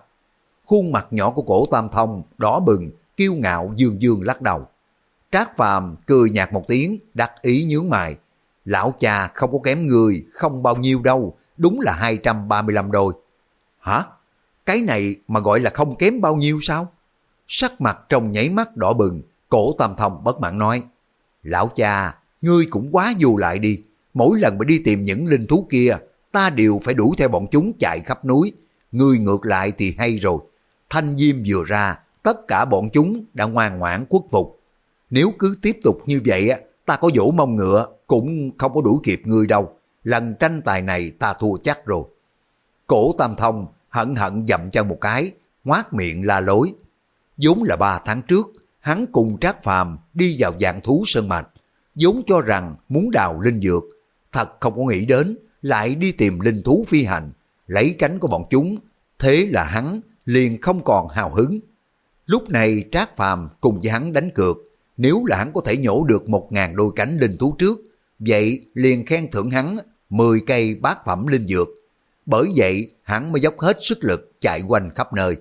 Khuôn mặt nhỏ của cổ Tam Thông đỏ bừng, kiêu ngạo dương dương lắc đầu. Trác Phàm cười nhạt một tiếng, đắc ý nhướng mày. Lão cha không có kém người, không bao nhiêu đâu, đúng là 235 đôi. Hả? Cái này mà gọi là không kém bao nhiêu sao? Sắc mặt trong nháy mắt đỏ bừng, cổ tam thông bất mãn nói. Lão cha, ngươi cũng quá dù lại đi. Mỗi lần mà đi tìm những linh thú kia, ta đều phải đuổi theo bọn chúng chạy khắp núi. Ngươi ngược lại thì hay rồi. Thanh diêm vừa ra, tất cả bọn chúng đã ngoan ngoãn quất phục. Nếu cứ tiếp tục như vậy, ta có vỗ mông ngựa cũng không có đuổi kịp ngươi đâu lần tranh tài này ta thua chắc rồi. Cổ Tam Thông hận hận dậm chân một cái, ngoát miệng la lối. vốn là ba tháng trước, hắn cùng Trác Phàm đi vào dạng thú sơn mạch, vốn cho rằng muốn đào linh dược, thật không có nghĩ đến, lại đi tìm linh thú phi hành, lấy cánh của bọn chúng, thế là hắn liền không còn hào hứng. Lúc này Trác Phàm cùng với hắn đánh cược, nếu là hắn có thể nhổ được một ngàn đôi cánh linh thú trước, vậy liền khen thưởng hắn 10 cây bát phẩm linh dược. Bởi vậy hắn mới dốc hết sức lực chạy quanh khắp nơi.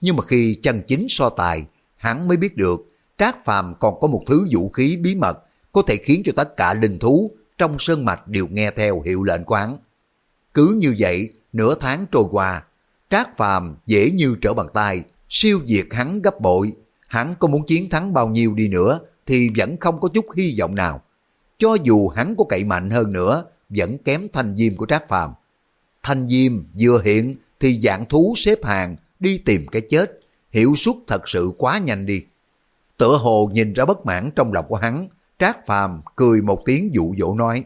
Nhưng mà khi chân chính so tài, hắn mới biết được Trác Phàm còn có một thứ vũ khí bí mật có thể khiến cho tất cả linh thú trong sơn mạch đều nghe theo hiệu lệnh quán. Cứ như vậy, nửa tháng trôi qua, Trác Phàm dễ như trở bàn tay, siêu diệt hắn gấp bội. Hắn có muốn chiến thắng bao nhiêu đi nữa thì vẫn không có chút hy vọng nào. Cho dù hắn có cậy mạnh hơn nữa vẫn kém thanh diêm của Trác Phàm. Thanh diêm vừa hiện thì dạng thú xếp hàng đi tìm cái chết, hiệu suất thật sự quá nhanh đi. Tựa hồ nhìn ra bất mãn trong lòng của hắn, Trác Phàm cười một tiếng dụ dỗ nói,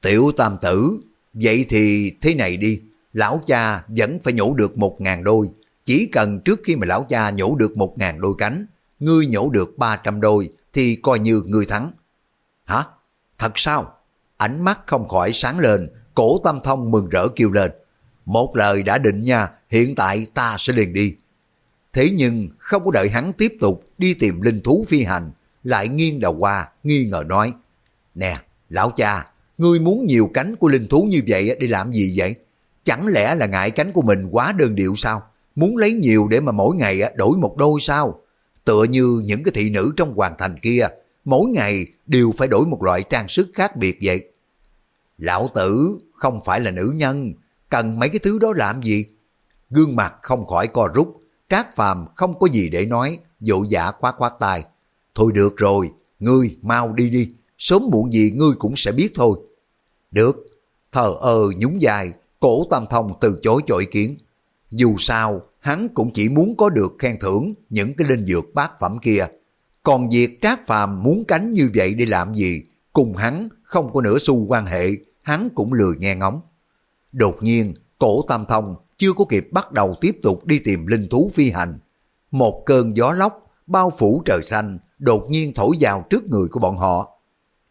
Tiểu tam tử, vậy thì thế này đi, lão cha vẫn phải nhổ được một ngàn đôi, chỉ cần trước khi mà lão cha nhổ được một ngàn đôi cánh, ngươi nhổ được ba trăm đôi thì coi như ngươi thắng. Hả? Thật sao? ánh mắt không khỏi sáng lên, cổ tam thông mừng rỡ kêu lên. Một lời đã định nha, hiện tại ta sẽ liền đi. Thế nhưng không có đợi hắn tiếp tục đi tìm linh thú phi hành, lại nghiêng đầu qua, nghi ngờ nói. Nè, lão cha, ngươi muốn nhiều cánh của linh thú như vậy để làm gì vậy? Chẳng lẽ là ngại cánh của mình quá đơn điệu sao? Muốn lấy nhiều để mà mỗi ngày đổi một đôi sao? Tựa như những cái thị nữ trong hoàng thành kia, mỗi ngày đều phải đổi một loại trang sức khác biệt vậy. Lão tử không phải là nữ nhân, cần mấy cái thứ đó làm gì? Gương mặt không khỏi co rút, Trác Phàm không có gì để nói, dỗ dã khoát khoát tay. Thôi được rồi, ngươi mau đi đi, sớm muộn gì ngươi cũng sẽ biết thôi. Được, thờ ơ nhún dài, cổ tam thông từ chối cho ý kiến. Dù sao, hắn cũng chỉ muốn có được khen thưởng những cái linh dược bát phẩm kia. Còn việc Trác Phàm muốn cánh như vậy để làm gì, cùng hắn không có nửa xu quan hệ, hắn cũng lười nghe ngóng. Đột nhiên, cổ tam thông chưa có kịp bắt đầu tiếp tục đi tìm linh thú phi hành. Một cơn gió lốc bao phủ trời xanh đột nhiên thổi vào trước người của bọn họ.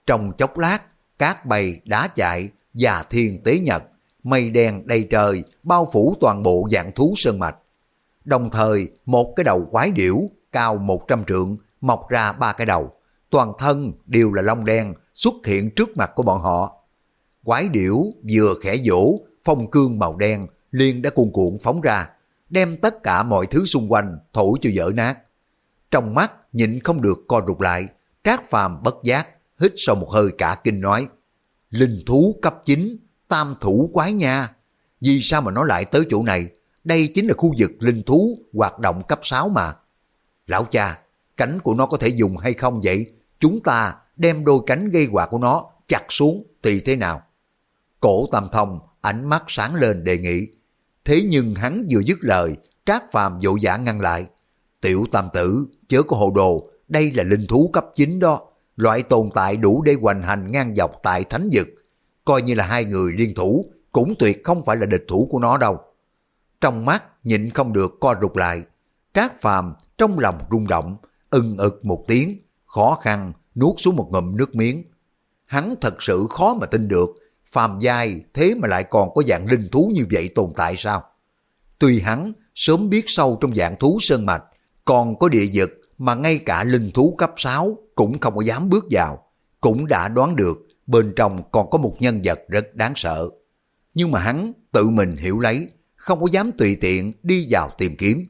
Trong chốc lát, cát bay đá chạy, và thiên tế nhật, mây đen đầy trời bao phủ toàn bộ dạng thú sơn mạch. Đồng thời, một cái đầu quái điểu cao 100 trượng mọc ra ba cái đầu, toàn thân đều là lông đen xuất hiện trước mặt của bọn họ. Quái điểu vừa khẽ vỗ, phong cương màu đen liền đã cuồn cuộn phóng ra, đem tất cả mọi thứ xung quanh thổi cho dở nát. Trong mắt nhịn không được co rụt lại, trác phàm bất giác, hít sâu một hơi cả kinh nói. Linh thú cấp 9, tam thủ quái nha. Vì sao mà nó lại tới chỗ này? Đây chính là khu vực linh thú hoạt động cấp 6 mà. Lão cha, cánh của nó có thể dùng hay không vậy? chúng ta đem đôi cánh gây quạt của nó chặt xuống thì thế nào? Cổ Tam Thông ánh mắt sáng lên đề nghị. Thế nhưng hắn vừa dứt lời, Trác Phàm vội vã ngăn lại. Tiểu Tam Tử, chớ có hồ đồ, đây là linh thú cấp 9 đó. Loại tồn tại đủ để hoành hành ngang dọc tại thánh vực. Coi như là hai người liên thủ, cũng tuyệt không phải là địch thủ của nó đâu. Trong mắt nhịn không được co rụt lại. Trác Phàm trong lòng rung động, ưng ực một tiếng, khó khăn nuốt xuống một ngụm nước miếng. Hắn thật sự khó mà tin được, phàm giai thế mà lại còn có dạng linh thú như vậy tồn tại sao? Tuy hắn sớm biết sâu trong dạng thú sơn mạch, còn có địa vực mà ngay cả linh thú cấp 6 cũng không có dám bước vào, cũng đã đoán được bên trong còn có một nhân vật rất đáng sợ. Nhưng mà hắn tự mình hiểu lấy, không có dám tùy tiện đi vào tìm kiếm.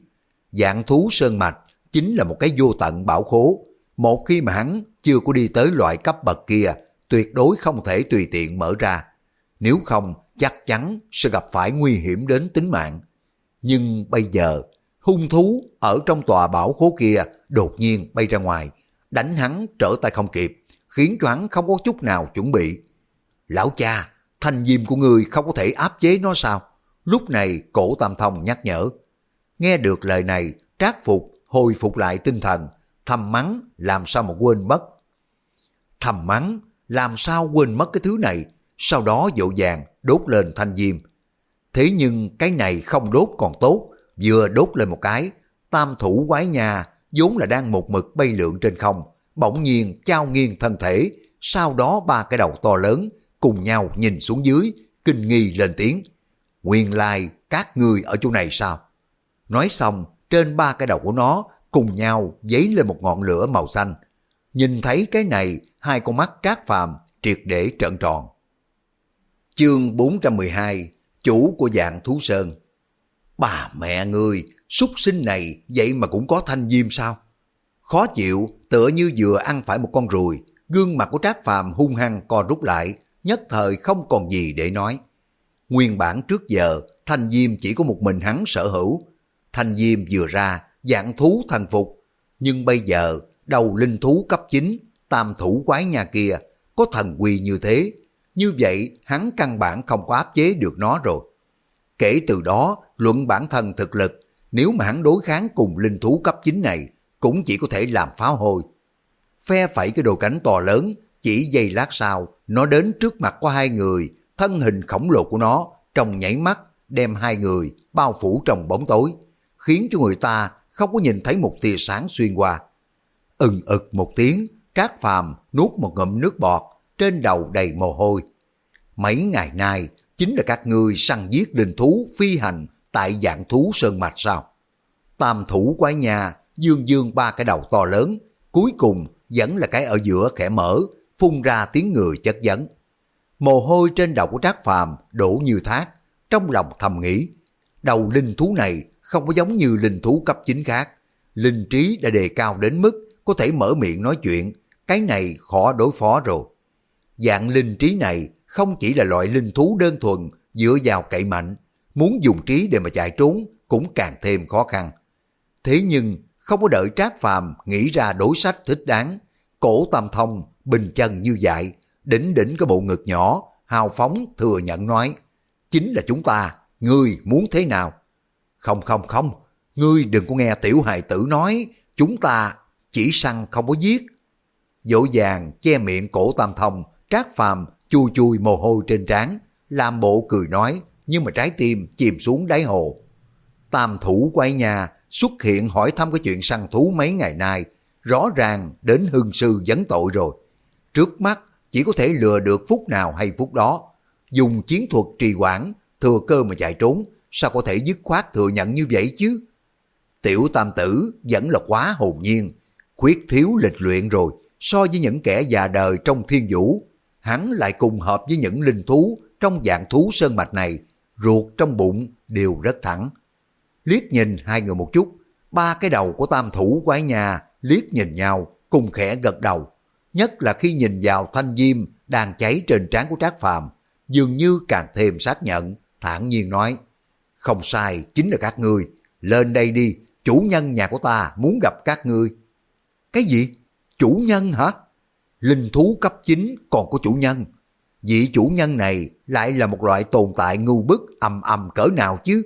Dạng thú sơn mạch chính là một cái vô tận bảo khố. Một khi mà hắn chưa có đi tới loại cấp bậc kia, tuyệt đối không thể tùy tiện mở ra. Nếu không, chắc chắn sẽ gặp phải nguy hiểm đến tính mạng. Nhưng bây giờ, hung thú ở trong tòa bảo khố kia đột nhiên bay ra ngoài, đánh hắn trở tay không kịp, khiến cho hắn không có chút nào chuẩn bị. Lão cha, thanh diêm của người không có thể áp chế nó sao? Lúc này cổ tam thông nhắc nhở. Nghe được lời này, trác phục, hồi phục lại tinh thần, thầm mắng làm sao mà quên mất. Thầm mắng, làm sao quên mất cái thứ này, sau đó dỗ dàng đốt lên thanh diêm. Thế nhưng cái này không đốt còn tốt, vừa đốt lên một cái, tam thủ quái nhà vốn là đang một mực bay lượn trên không, bỗng nhiên trao nghiêng thân thể, sau đó ba cái đầu to lớn cùng nhau nhìn xuống dưới, kinh nghi lên tiếng. Nguyên lai các người ở chỗ này sao? Nói xong, trên ba cái đầu của nó cùng nhau dấy lên một ngọn lửa màu xanh. Nhìn thấy cái này, hai con mắt trác phàm triệt để trợn tròn. Chương 412 Chủ của dạng thú sơn Bà mẹ người, súc sinh này vậy mà cũng có thanh diêm sao? Khó chịu, tựa như vừa ăn phải một con ruồi, gương mặt của Trác Phàm hung hăng co rút lại, nhất thời không còn gì để nói. Nguyên bản trước giờ, thanh diêm chỉ có một mình hắn sở hữu. Thanh diêm vừa ra, dạng thú thần phục. Nhưng bây giờ, đầu linh thú cấp 9, tam thủ quái nhà kia, có thần quy như thế. Như vậy, hắn căn bản không có áp chế được nó rồi. Kể từ đó, luận bản thân thực lực, nếu mà hắn đối kháng cùng linh thú cấp 9 này, cũng chỉ có thể làm pháo hôi. Phe phẩy cái đồ cánh to lớn, chỉ giây lát sau, nó đến trước mặt của hai người, thân hình khổng lồ của nó, trong nhảy mắt, đem hai người bao phủ trong bóng tối, khiến cho người ta không có nhìn thấy một tia sáng xuyên qua. Ừng ực một tiếng, Trác Phàm nuốt một ngụm nước bọt, trên đầu đầy mồ hôi. Mấy ngày nay, chính là các ngươi săn giết linh thú phi hành tại dạng thú sơn mạch sao? Tam thủ quái nhà, dương dương ba cái đầu to lớn, cuối cùng vẫn là cái ở giữa khẽ mở, phun ra tiếng người chất vấn. Mồ hôi trên đầu của Trác Phàm đổ như thác, trong lòng thầm nghĩ, đầu linh thú này không có giống như linh thú cấp chính khác. Linh trí đã đề cao đến mức có thể mở miệng nói chuyện, cái này khó đối phó rồi. Dạng linh trí này không chỉ là loại linh thú đơn thuần dựa vào cậy mạnh, muốn dùng trí để mà chạy trốn cũng càng thêm khó khăn. Thế nhưng không có đợi Trác Phàm nghĩ ra đối sách thích đáng, cổ tam thông, bình chân như vậy, đỉnh đỉnh cái bộ ngực nhỏ, hào phóng thừa nhận nói, chính là chúng ta, ngươi muốn thế nào? Không không không, ngươi đừng có nghe tiểu hài tử nói, chúng ta chỉ săn không có giết. Dỗ dàng che miệng cổ tam thông, trác phàm chui chui mồ hôi trên trán, làm bộ cười nói, nhưng mà trái tim chìm xuống đáy hồ. Tam thủ quay nhà xuất hiện hỏi thăm cái chuyện săn thú mấy ngày nay, rõ ràng đến hương sư vấn tội rồi. Trước mắt chỉ có thể lừa được phút nào hay phút đó, dùng chiến thuật trì hoãn, thừa cơ mà chạy trốn, sao có thể dứt khoát thừa nhận như vậy chứ? Tiểu tam tử vẫn là quá hồn nhiên, khuyết thiếu lịch luyện rồi, so với những kẻ già đời trong thiên vũ, hắn lại cùng hợp với những linh thú trong dạng thú sơn mạch này, ruột trong bụng đều rất thẳng. Liếc nhìn hai người một chút, ba cái đầu của tam thủ quái nhà liếc nhìn nhau cùng khẽ gật đầu. Nhất là khi nhìn vào thanh diêm đang cháy trên trán của Trác Phàm dường như càng thêm xác nhận, thản nhiên nói, không sai, chính là các ngươi, lên đây đi, chủ nhân nhà của ta muốn gặp các ngươi. Cái gì? Chủ nhân hả? Linh thú cấp 9 còn có chủ nhân. Vị chủ nhân này lại là một loại tồn tại ngu bức ầm ầm cỡ nào chứ?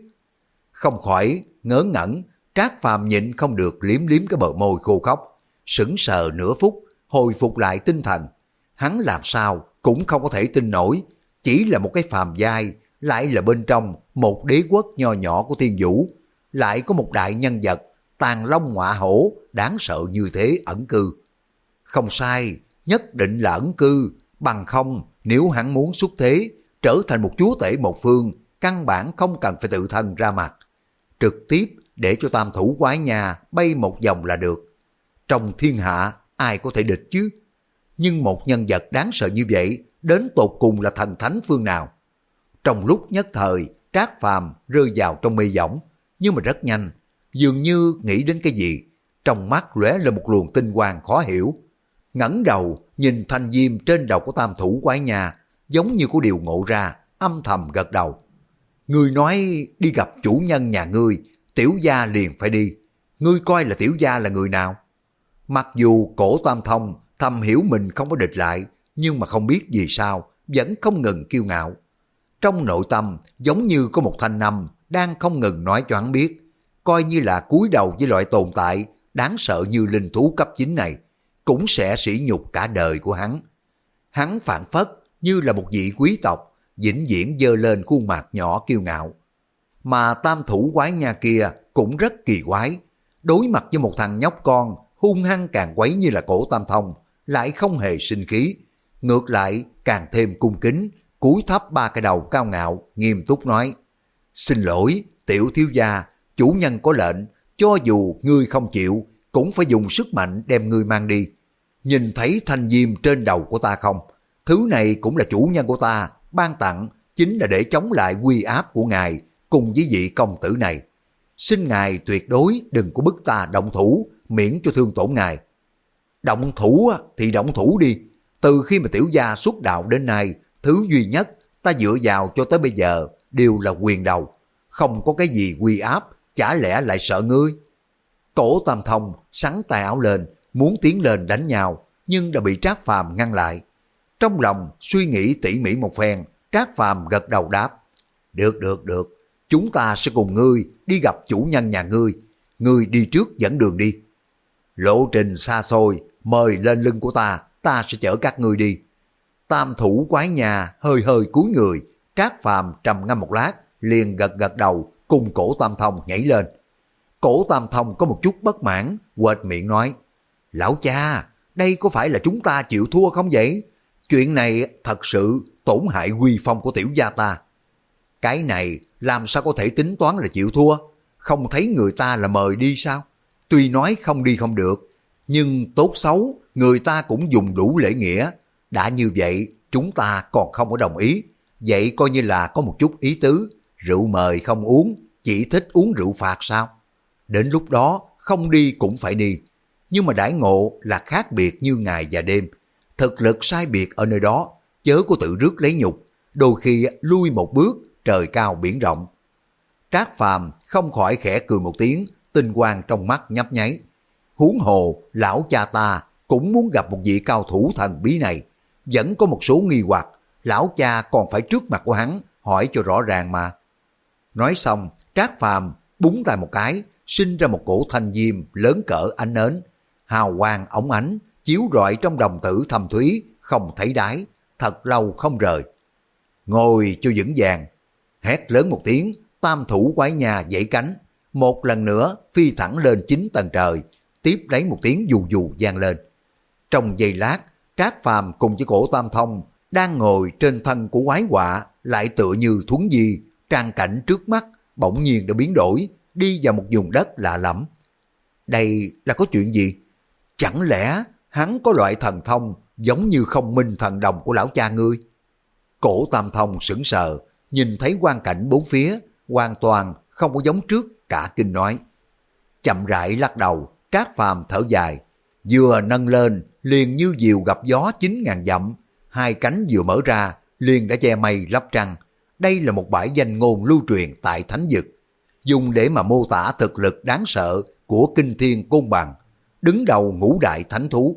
Không khỏi ngớ ngẩn, Trác Phàm nhịn không được liếm liếm cái bờ môi khô khóc, sững sờ nửa phút, hồi phục lại tinh thần. Hắn làm sao cũng không có thể tin nổi, chỉ là một cái phàm giai, lại là bên trong một đế quốc nho nhỏ của thiên vũ, lại có một đại nhân vật, tàn long ngọa hổ, đáng sợ như thế ẩn cư. Không sai, nhất định là ẩn cư, bằng không nếu hắn muốn xuất thế, trở thành một chúa tể một phương, căn bản không cần phải tự thân ra mặt. Trực tiếp để cho tam thủ quái nhà bay một vòng là được. Trong thiên hạ, ai có thể địch chứ? Nhưng một nhân vật đáng sợ như vậy, đến tột cùng là thần thánh phương nào? Trong lúc nhất thời, Trác Phàm rơi vào trong mê võng, nhưng mà rất nhanh, dường như nghĩ đến cái gì, trong mắt lóe lên một luồng tinh quang khó hiểu ngẩng đầu, nhìn thanh diêm trên đầu của tam thủ quái nhà, giống như có điều ngộ ra, âm thầm gật đầu. Người nói đi gặp chủ nhân nhà ngươi, tiểu gia liền phải đi. Ngươi coi là tiểu gia là người nào? Mặc dù cổ tam thông thầm hiểu mình không có địch lại, nhưng mà không biết vì sao, vẫn không ngừng kiêu ngạo. Trong nội tâm giống như có một thanh năm đang không ngừng nói cho hắn biết, coi như là cúi đầu với loại tồn tại đáng sợ như linh thú cấp 9 này, cũng sẽ sỉ nhục cả đời của hắn. Hắn phản phất như là một vị quý tộc, vĩnh viễn dơ lên khuôn mặt nhỏ kiêu ngạo. Mà tam thủ quái nhà kia cũng rất kỳ quái, đối mặt với một thằng nhóc con hung hăng càng quấy như là cổ tam thông, lại không hề sinh khí, ngược lại càng thêm cung kính, cúi thấp ba cái đầu cao ngạo, nghiêm túc nói, Xin lỗi, tiểu thiếu gia, chủ nhân có lệnh, cho dù ngươi không chịu, cũng phải dùng sức mạnh đem ngươi mang đi. Nhìn thấy thanh diêm trên đầu của ta không? Thứ này cũng là chủ nhân của ta, ban tặng, chính là để chống lại quy áp của ngài cùng với vị công tử này. Xin ngài tuyệt đối đừng có bức ta động thủ, miễn cho thương tổn ngài. Động thủ thì động thủ đi. Từ khi mà tiểu gia xuất đạo đến nay, thứ duy nhất ta dựa vào cho tới bây giờ đều là quyền đầu. Không có cái gì quy áp, chả lẽ lại sợ ngươi? Cổ tam thông sắn tay áo lên, muốn tiến lên đánh nhau, nhưng đã bị Trác Phàm ngăn lại. Trong lòng suy nghĩ tỉ mỉ một phen, Trác Phàm gật đầu đáp. Được, được, được, chúng ta sẽ cùng ngươi đi gặp chủ nhân nhà ngươi. Ngươi đi trước dẫn đường đi. Lộ trình xa xôi, mời lên lưng của ta, ta sẽ chở các ngươi đi. Tam thủ quái nhà hơi hơi cúi người, Trác Phàm trầm ngâm một lát, liền gật gật đầu cùng cổ Tam Thông nhảy lên. Cổ Tam Thông có một chút bất mãn, quệt miệng nói, Lão cha, đây có phải là chúng ta chịu thua không vậy? Chuyện này thật sự tổn hại quy phong của tiểu gia ta. Cái này làm sao có thể tính toán là chịu thua? Không thấy người ta là mời đi sao? Tuy nói không đi không được, nhưng tốt xấu người ta cũng dùng đủ lễ nghĩa. Đã như vậy, chúng ta còn không có đồng ý. Vậy coi như là có một chút ý tứ, rượu mời không uống, chỉ thích uống rượu phạt sao? Đến lúc đó, không đi cũng phải đi. Nhưng mà đãi ngộ là khác biệt như ngày và đêm. Thực lực sai biệt ở nơi đó, chớ có tự rước lấy nhục. Đôi khi lui một bước, trời cao biển rộng. Trác Phàm không khỏi khẽ cười một tiếng, tinh quang trong mắt nhấp nháy. Huống hồ, lão cha ta cũng muốn gặp một vị cao thủ thần bí này. Vẫn có một số nghi hoặc, lão cha còn phải trước mặt của hắn hỏi cho rõ ràng mà. Nói xong, Trác Phàm búng tay một cái, sinh ra một cổ thanh diêm lớn cỡ ánh nến. Hào quang ống ánh, chiếu rọi trong đồng tử thầm thúy, không thấy đáy, thật lâu không rời. Ngồi cho vững vàng, hét lớn một tiếng, tam thủ quái nhà dãy cánh, một lần nữa phi thẳng lên chín tầng trời, tiếp lấy một tiếng dù dù vang lên. Trong giây lát, Trác Phàm cùng với cổ Tam Thông đang ngồi trên thân của quái quạ lại tựa như thuấn di, trang cảnh trước mắt bỗng nhiên đã biến đổi, đi vào một vùng đất lạ lẫm. Đây là có chuyện gì? Chẳng lẽ hắn có loại thần thông giống như không minh thần đồng của lão cha ngươi? Cổ Tam Thông sững sờ, nhìn thấy quang cảnh bốn phía, hoàn toàn không có giống trước cả kinh nói. Chậm rãi lắc đầu, Trác Phàm thở dài, vừa nâng lên liền như diều gặp gió chín ngàn dặm, hai cánh vừa mở ra liền đã che mây lấp trăng. Đây là một bãi danh ngôn lưu truyền tại Thánh Dực, dùng để mà mô tả thực lực đáng sợ của kinh thiên côn bằng, đứng đầu ngũ đại thánh thú.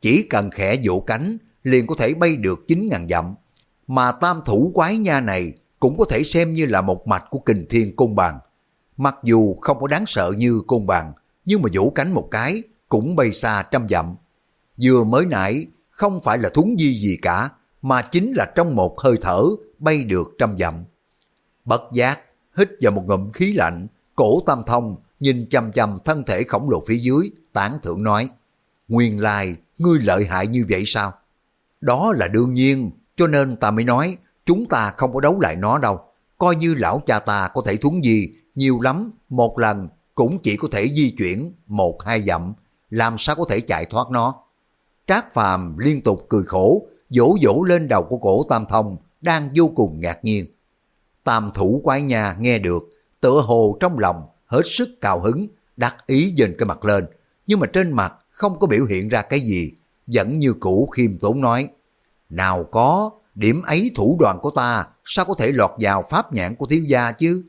chỉ cần khẽ vỗ cánh liền có thể bay được 9.000 dặm. Mà tam thủ quái nha này cũng có thể xem như là một mạch của kình thiên côn bằng. Mặc dù không có đáng sợ như côn bằng, nhưng mà vỗ cánh một cái cũng bay xa trăm dặm. Vừa mới nãy không phải là thúng di gì cả, mà chính là trong một hơi thở bay được trăm dặm. Bất giác, hít vào một ngụm khí lạnh, cổ tam thông nhìn chằm chằm thân thể khổng lồ phía dưới, tán thưởng nói, nguyên lai ngươi lợi hại như vậy sao? Đó là đương nhiên, cho nên ta mới nói, chúng ta không có đấu lại nó đâu. Coi như lão cha ta có thể thuấn gì, nhiều lắm, một lần cũng chỉ có thể di chuyển một hai dặm, làm sao có thể chạy thoát nó. Trác Phàm liên tục cười khổ, vỗ vỗ lên đầu của cổ Tam Thông, đang vô cùng ngạc nhiên. Tam thủ quái nhà nghe được, tựa hồ trong lòng hết sức cao hứng, đắc ý dền cái mặt lên, nhưng mà trên mặt không có biểu hiện ra cái gì, vẫn như cũ khiêm tốn nói. Nào có, điểm ấy thủ đoàn của ta sao có thể lọt vào pháp nhãn của thiếu gia chứ?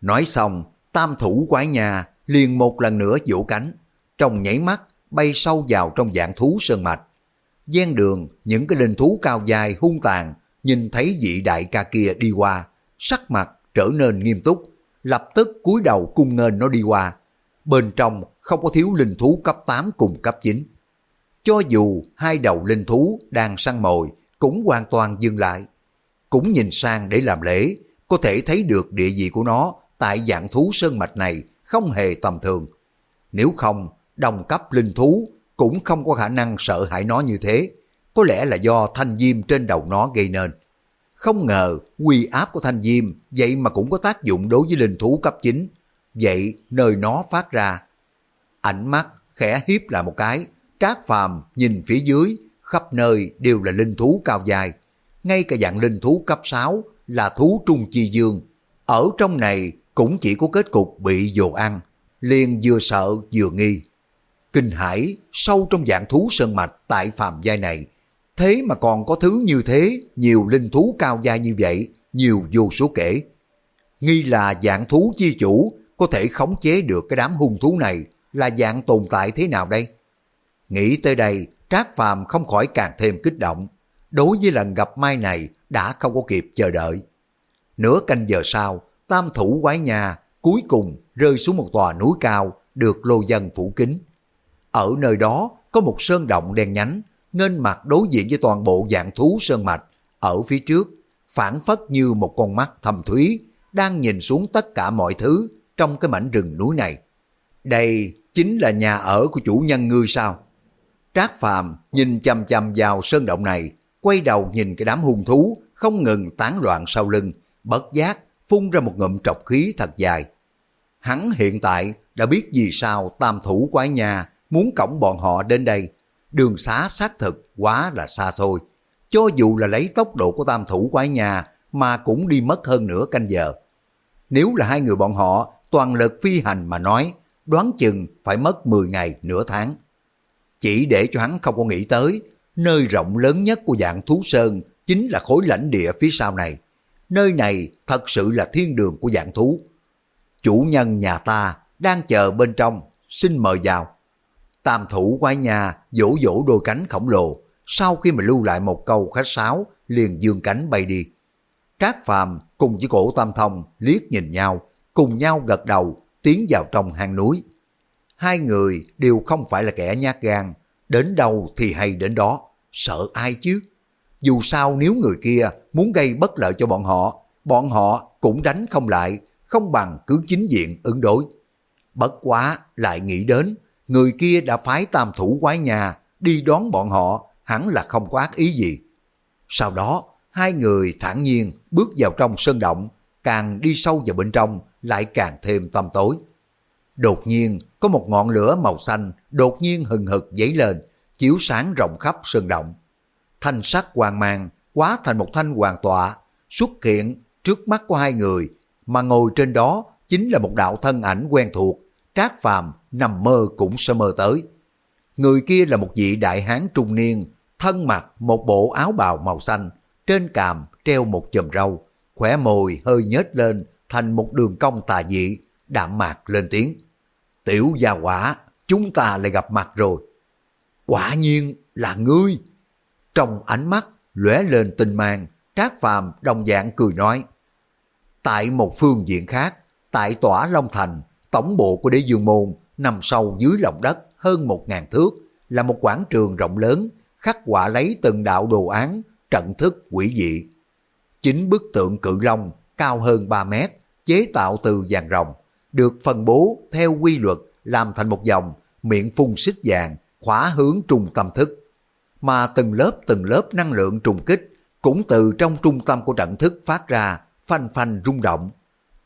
Nói xong, tam thủ quái nhà liền một lần nữa vỗ cánh, trong nhảy mắt bay sâu vào trong dạng thú sơn mạch. gian đường, những cái linh thú cao dài hung tàn, nhìn thấy vị đại ca kia đi qua, sắc mặt trở nên nghiêm túc, lập tức cúi đầu cung nghênh nó đi qua. Bên trong không có thiếu linh thú cấp 8 cùng cấp 9. Cho dù hai đầu linh thú đang săn mồi, cũng hoàn toàn dừng lại. Cũng nhìn sang để làm lễ, có thể thấy được địa vị của nó tại dạng thú sơn mạch này không hề tầm thường. Nếu không, đồng cấp linh thú cũng không có khả năng sợ hãi nó như thế. Có lẽ là do thanh diêm trên đầu nó gây nên. Không ngờ quy áp của thanh diêm vậy mà cũng có tác dụng đối với linh thú cấp 9. Vậy nơi nó phát ra. Ánh mắt khẽ hiếp lại một cái, trác phàm nhìn phía dưới, khắp nơi đều là linh thú cao dài. Ngay cả dạng linh thú cấp 6 là thú trung chi dương. Ở trong này cũng chỉ có kết cục bị dồ ăn, liền vừa sợ vừa nghi. Kinh hải sâu trong dạng thú sơn mạch tại phàm giai này, thế mà còn có thứ như thế, nhiều linh thú cao giai như vậy, nhiều vô số kể. Nghi là dạng thú chi chủ có thể khống chế được cái đám hung thú này là dạng tồn tại thế nào đây? Nghĩ tới đây, Trác Phàm không khỏi càng thêm kích động. Đối với lần gặp mai này đã không có kịp chờ đợi. Nửa canh giờ sau, tam thủ quái nhà cuối cùng rơi xuống một tòa núi cao được lô dân phủ kính. Ở nơi đó có một sơn động đen nhánh, nên mặt đối diện với toàn bộ dạng thú sơn mạch ở phía trước, phản phất như một con mắt thầm thúy đang nhìn xuống tất cả mọi thứ trong cái mảnh rừng núi này. Đây chính là nhà ở của chủ nhân ngươi sao? Trác Phàm nhìn chằm chằm vào sơn động này, quay đầu nhìn cái đám hung thú không ngừng tán loạn sau lưng, bất giác phun ra một ngụm trọc khí thật dài. Hắn hiện tại đã biết vì sao tam thủ quái nhà muốn cổng bọn họ đến đây. Đường xá xác thực quá là xa xôi. Cho dù là lấy tốc độ của tam thủ quái nhà mà cũng đi mất hơn nửa canh giờ. Nếu là hai người bọn họ toàn lực phi hành mà nói, đoán chừng phải mất 10 ngày, nửa tháng. Chỉ để cho hắn không có nghĩ tới, nơi rộng lớn nhất của dạng thú sơn chính là khối lãnh địa phía sau này. Nơi này thật sự là thiên đường của dạng thú. Chủ nhân nhà ta đang chờ bên trong, xin mời vào. Tam thủ quái nhà vỗ vỗ đôi cánh khổng lồ, sau khi mà lưu lại một câu khách sáo, liền dương cánh bay đi. Trác Phàm cùng với cổ Tam Thông liếc nhìn nhau, cùng nhau gật đầu, tiến vào trong hang núi. Hai người đều không phải là kẻ nhát gan, đến đâu thì hay đến đó, sợ ai chứ? Dù sao nếu người kia muốn gây bất lợi cho bọn họ, bọn họ cũng đánh không lại, không bằng cứ chính diện ứng đối. Bất quá lại nghĩ đến, người kia đã phái tam thủ quái nhà đi đón bọn họ, hẳn là không có ác ý gì. Sau đó, hai người thản nhiên bước vào trong sơn động, càng đi sâu vào bên trong lại càng thêm tăm tối. Đột nhiên, có một ngọn lửa màu xanh đột nhiên hừng hực dấy lên, chiếu sáng rộng khắp sơn động. Thanh sắc hoàng mang quá thành một thanh hoàng tọa, xuất hiện trước mắt của hai người, mà ngồi trên đó chính là một đạo thân ảnh quen thuộc, trác phàm nằm mơ cũng sẽ mơ tới. Người kia là một vị đại hán trung niên, thân mặc một bộ áo bào màu xanh, trên càm treo một chùm râu, khỏe môi hơi nhếch lên thành một đường cong tà dị, đạm mạc lên tiếng. Tiểu gia quả, chúng ta lại gặp mặt rồi. quả nhiên là ngươi. Trong ánh mắt lóe lên tinh mang, Trác Phàm đồng dạng cười nói. Tại một phương diện khác, tại tỏa Long Thành, tổng bộ của đế dương môn nằm sâu dưới lòng đất hơn một ngàn thước, là một quảng trường rộng lớn, khắc họa lấy từng đạo đồ án, trận thức quỷ dị. Chính bức tượng cự long cao hơn 3 mét, chế tạo từ vàng rồng, được phân bố theo quy luật làm thành một dòng, miệng phun xích vàng, khỏa hướng trung tâm thức. Mà từng lớp từng lớp năng lượng trùng kích cũng từ trong trung tâm của trận thức phát ra, phanh phanh rung động.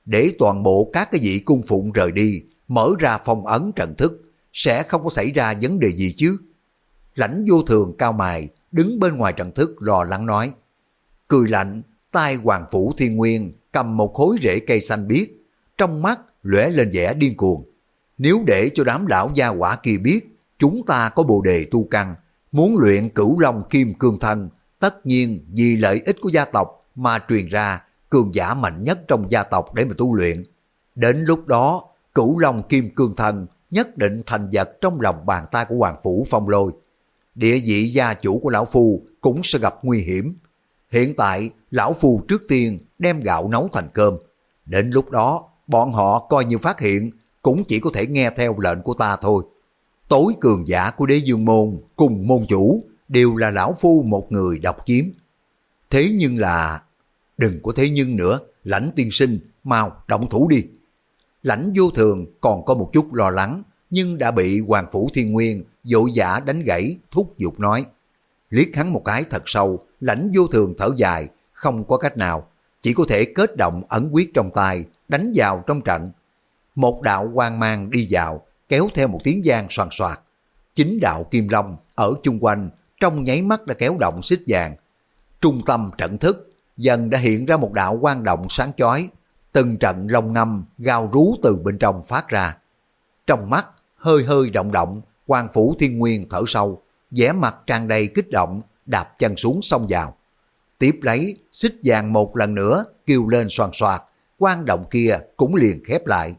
Để toàn bộ các cái vị cung phụng rời đi, mở ra phong ấn trận thức, sẽ không có xảy ra vấn đề gì chứ. Lãnh vô thường cao mài, đứng bên ngoài trận thức lo lắng nói. Cười lạnh, tai hoàng phủ thiên nguyên cầm một khối rễ cây xanh biếc, trong mắt lóe lên vẻ điên cuồng. Nếu để cho đám lão gia quả kia biết chúng ta có bồ đề tu căn, muốn luyện cửu long kim cương thân, tất nhiên vì lợi ích của gia tộc mà truyền ra cường giả mạnh nhất trong gia tộc để mà tu luyện. Đến lúc đó, cửu long kim cương thân nhất định thành vật trong lòng bàn tay của Hoàng Phủ Phong Lôi. Địa vị gia chủ của Lão Phu cũng sẽ gặp nguy hiểm. Hiện tại, Lão Phu trước tiên đem gạo nấu thành cơm. Đến lúc đó, bọn họ coi như phát hiện, cũng chỉ có thể nghe theo lệnh của ta thôi. Tối cường giả của đế dương môn cùng môn chủ đều là Lão Phu một người độc kiếm. Thế nhưng là... Đừng có thế nhưng nữa, lãnh tiên sinh, mau động thủ đi. Lãnh vô thường còn có một chút lo lắng, nhưng đã bị Hoàng Phủ Thiên Nguyên dội giả đánh gãy, thúc giục nói. Liếc hắn một cái thật sâu, lãnh vô thường thở dài, không có cách nào, chỉ có thể kết động ấn quyết trong tay, đánh vào trong trận. Một đạo quang mang đi vào, kéo theo một tiếng giang soàn soạt. Chính đạo Kim Long ở chung quanh, trong nháy mắt đã kéo động xích vàng. Trung tâm trận thức, dần đã hiện ra một đạo quang động sáng chói, từng trận long ngâm gào rú từ bên trong phát ra. Trong mắt, hơi hơi động động, quan phủ thiên nguyên thở sâu, vẻ mặt tràn đầy kích động, đạp chân xuống sông vào. Tiếp lấy, xích vàng một lần nữa, kêu lên soàn soạt, quan động kia cũng liền khép lại.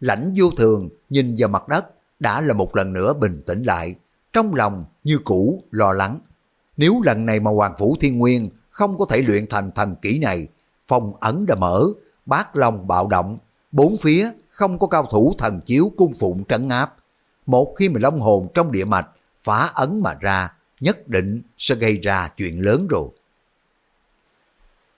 Lãnh vô thường nhìn vào mặt đất, đã là một lần nữa bình tĩnh lại, trong lòng như cũ lo lắng. Nếu lần này mà Hoàng Phủ Thiên Nguyên không có thể luyện thành thần kỹ này, phong ấn đã mở, bát long bạo động, bốn phía không có cao thủ thần chiếu cung phụng trấn áp. Một khi mà long hồn trong địa mạch phá ấn mà ra, nhất định sẽ gây ra chuyện lớn rồi.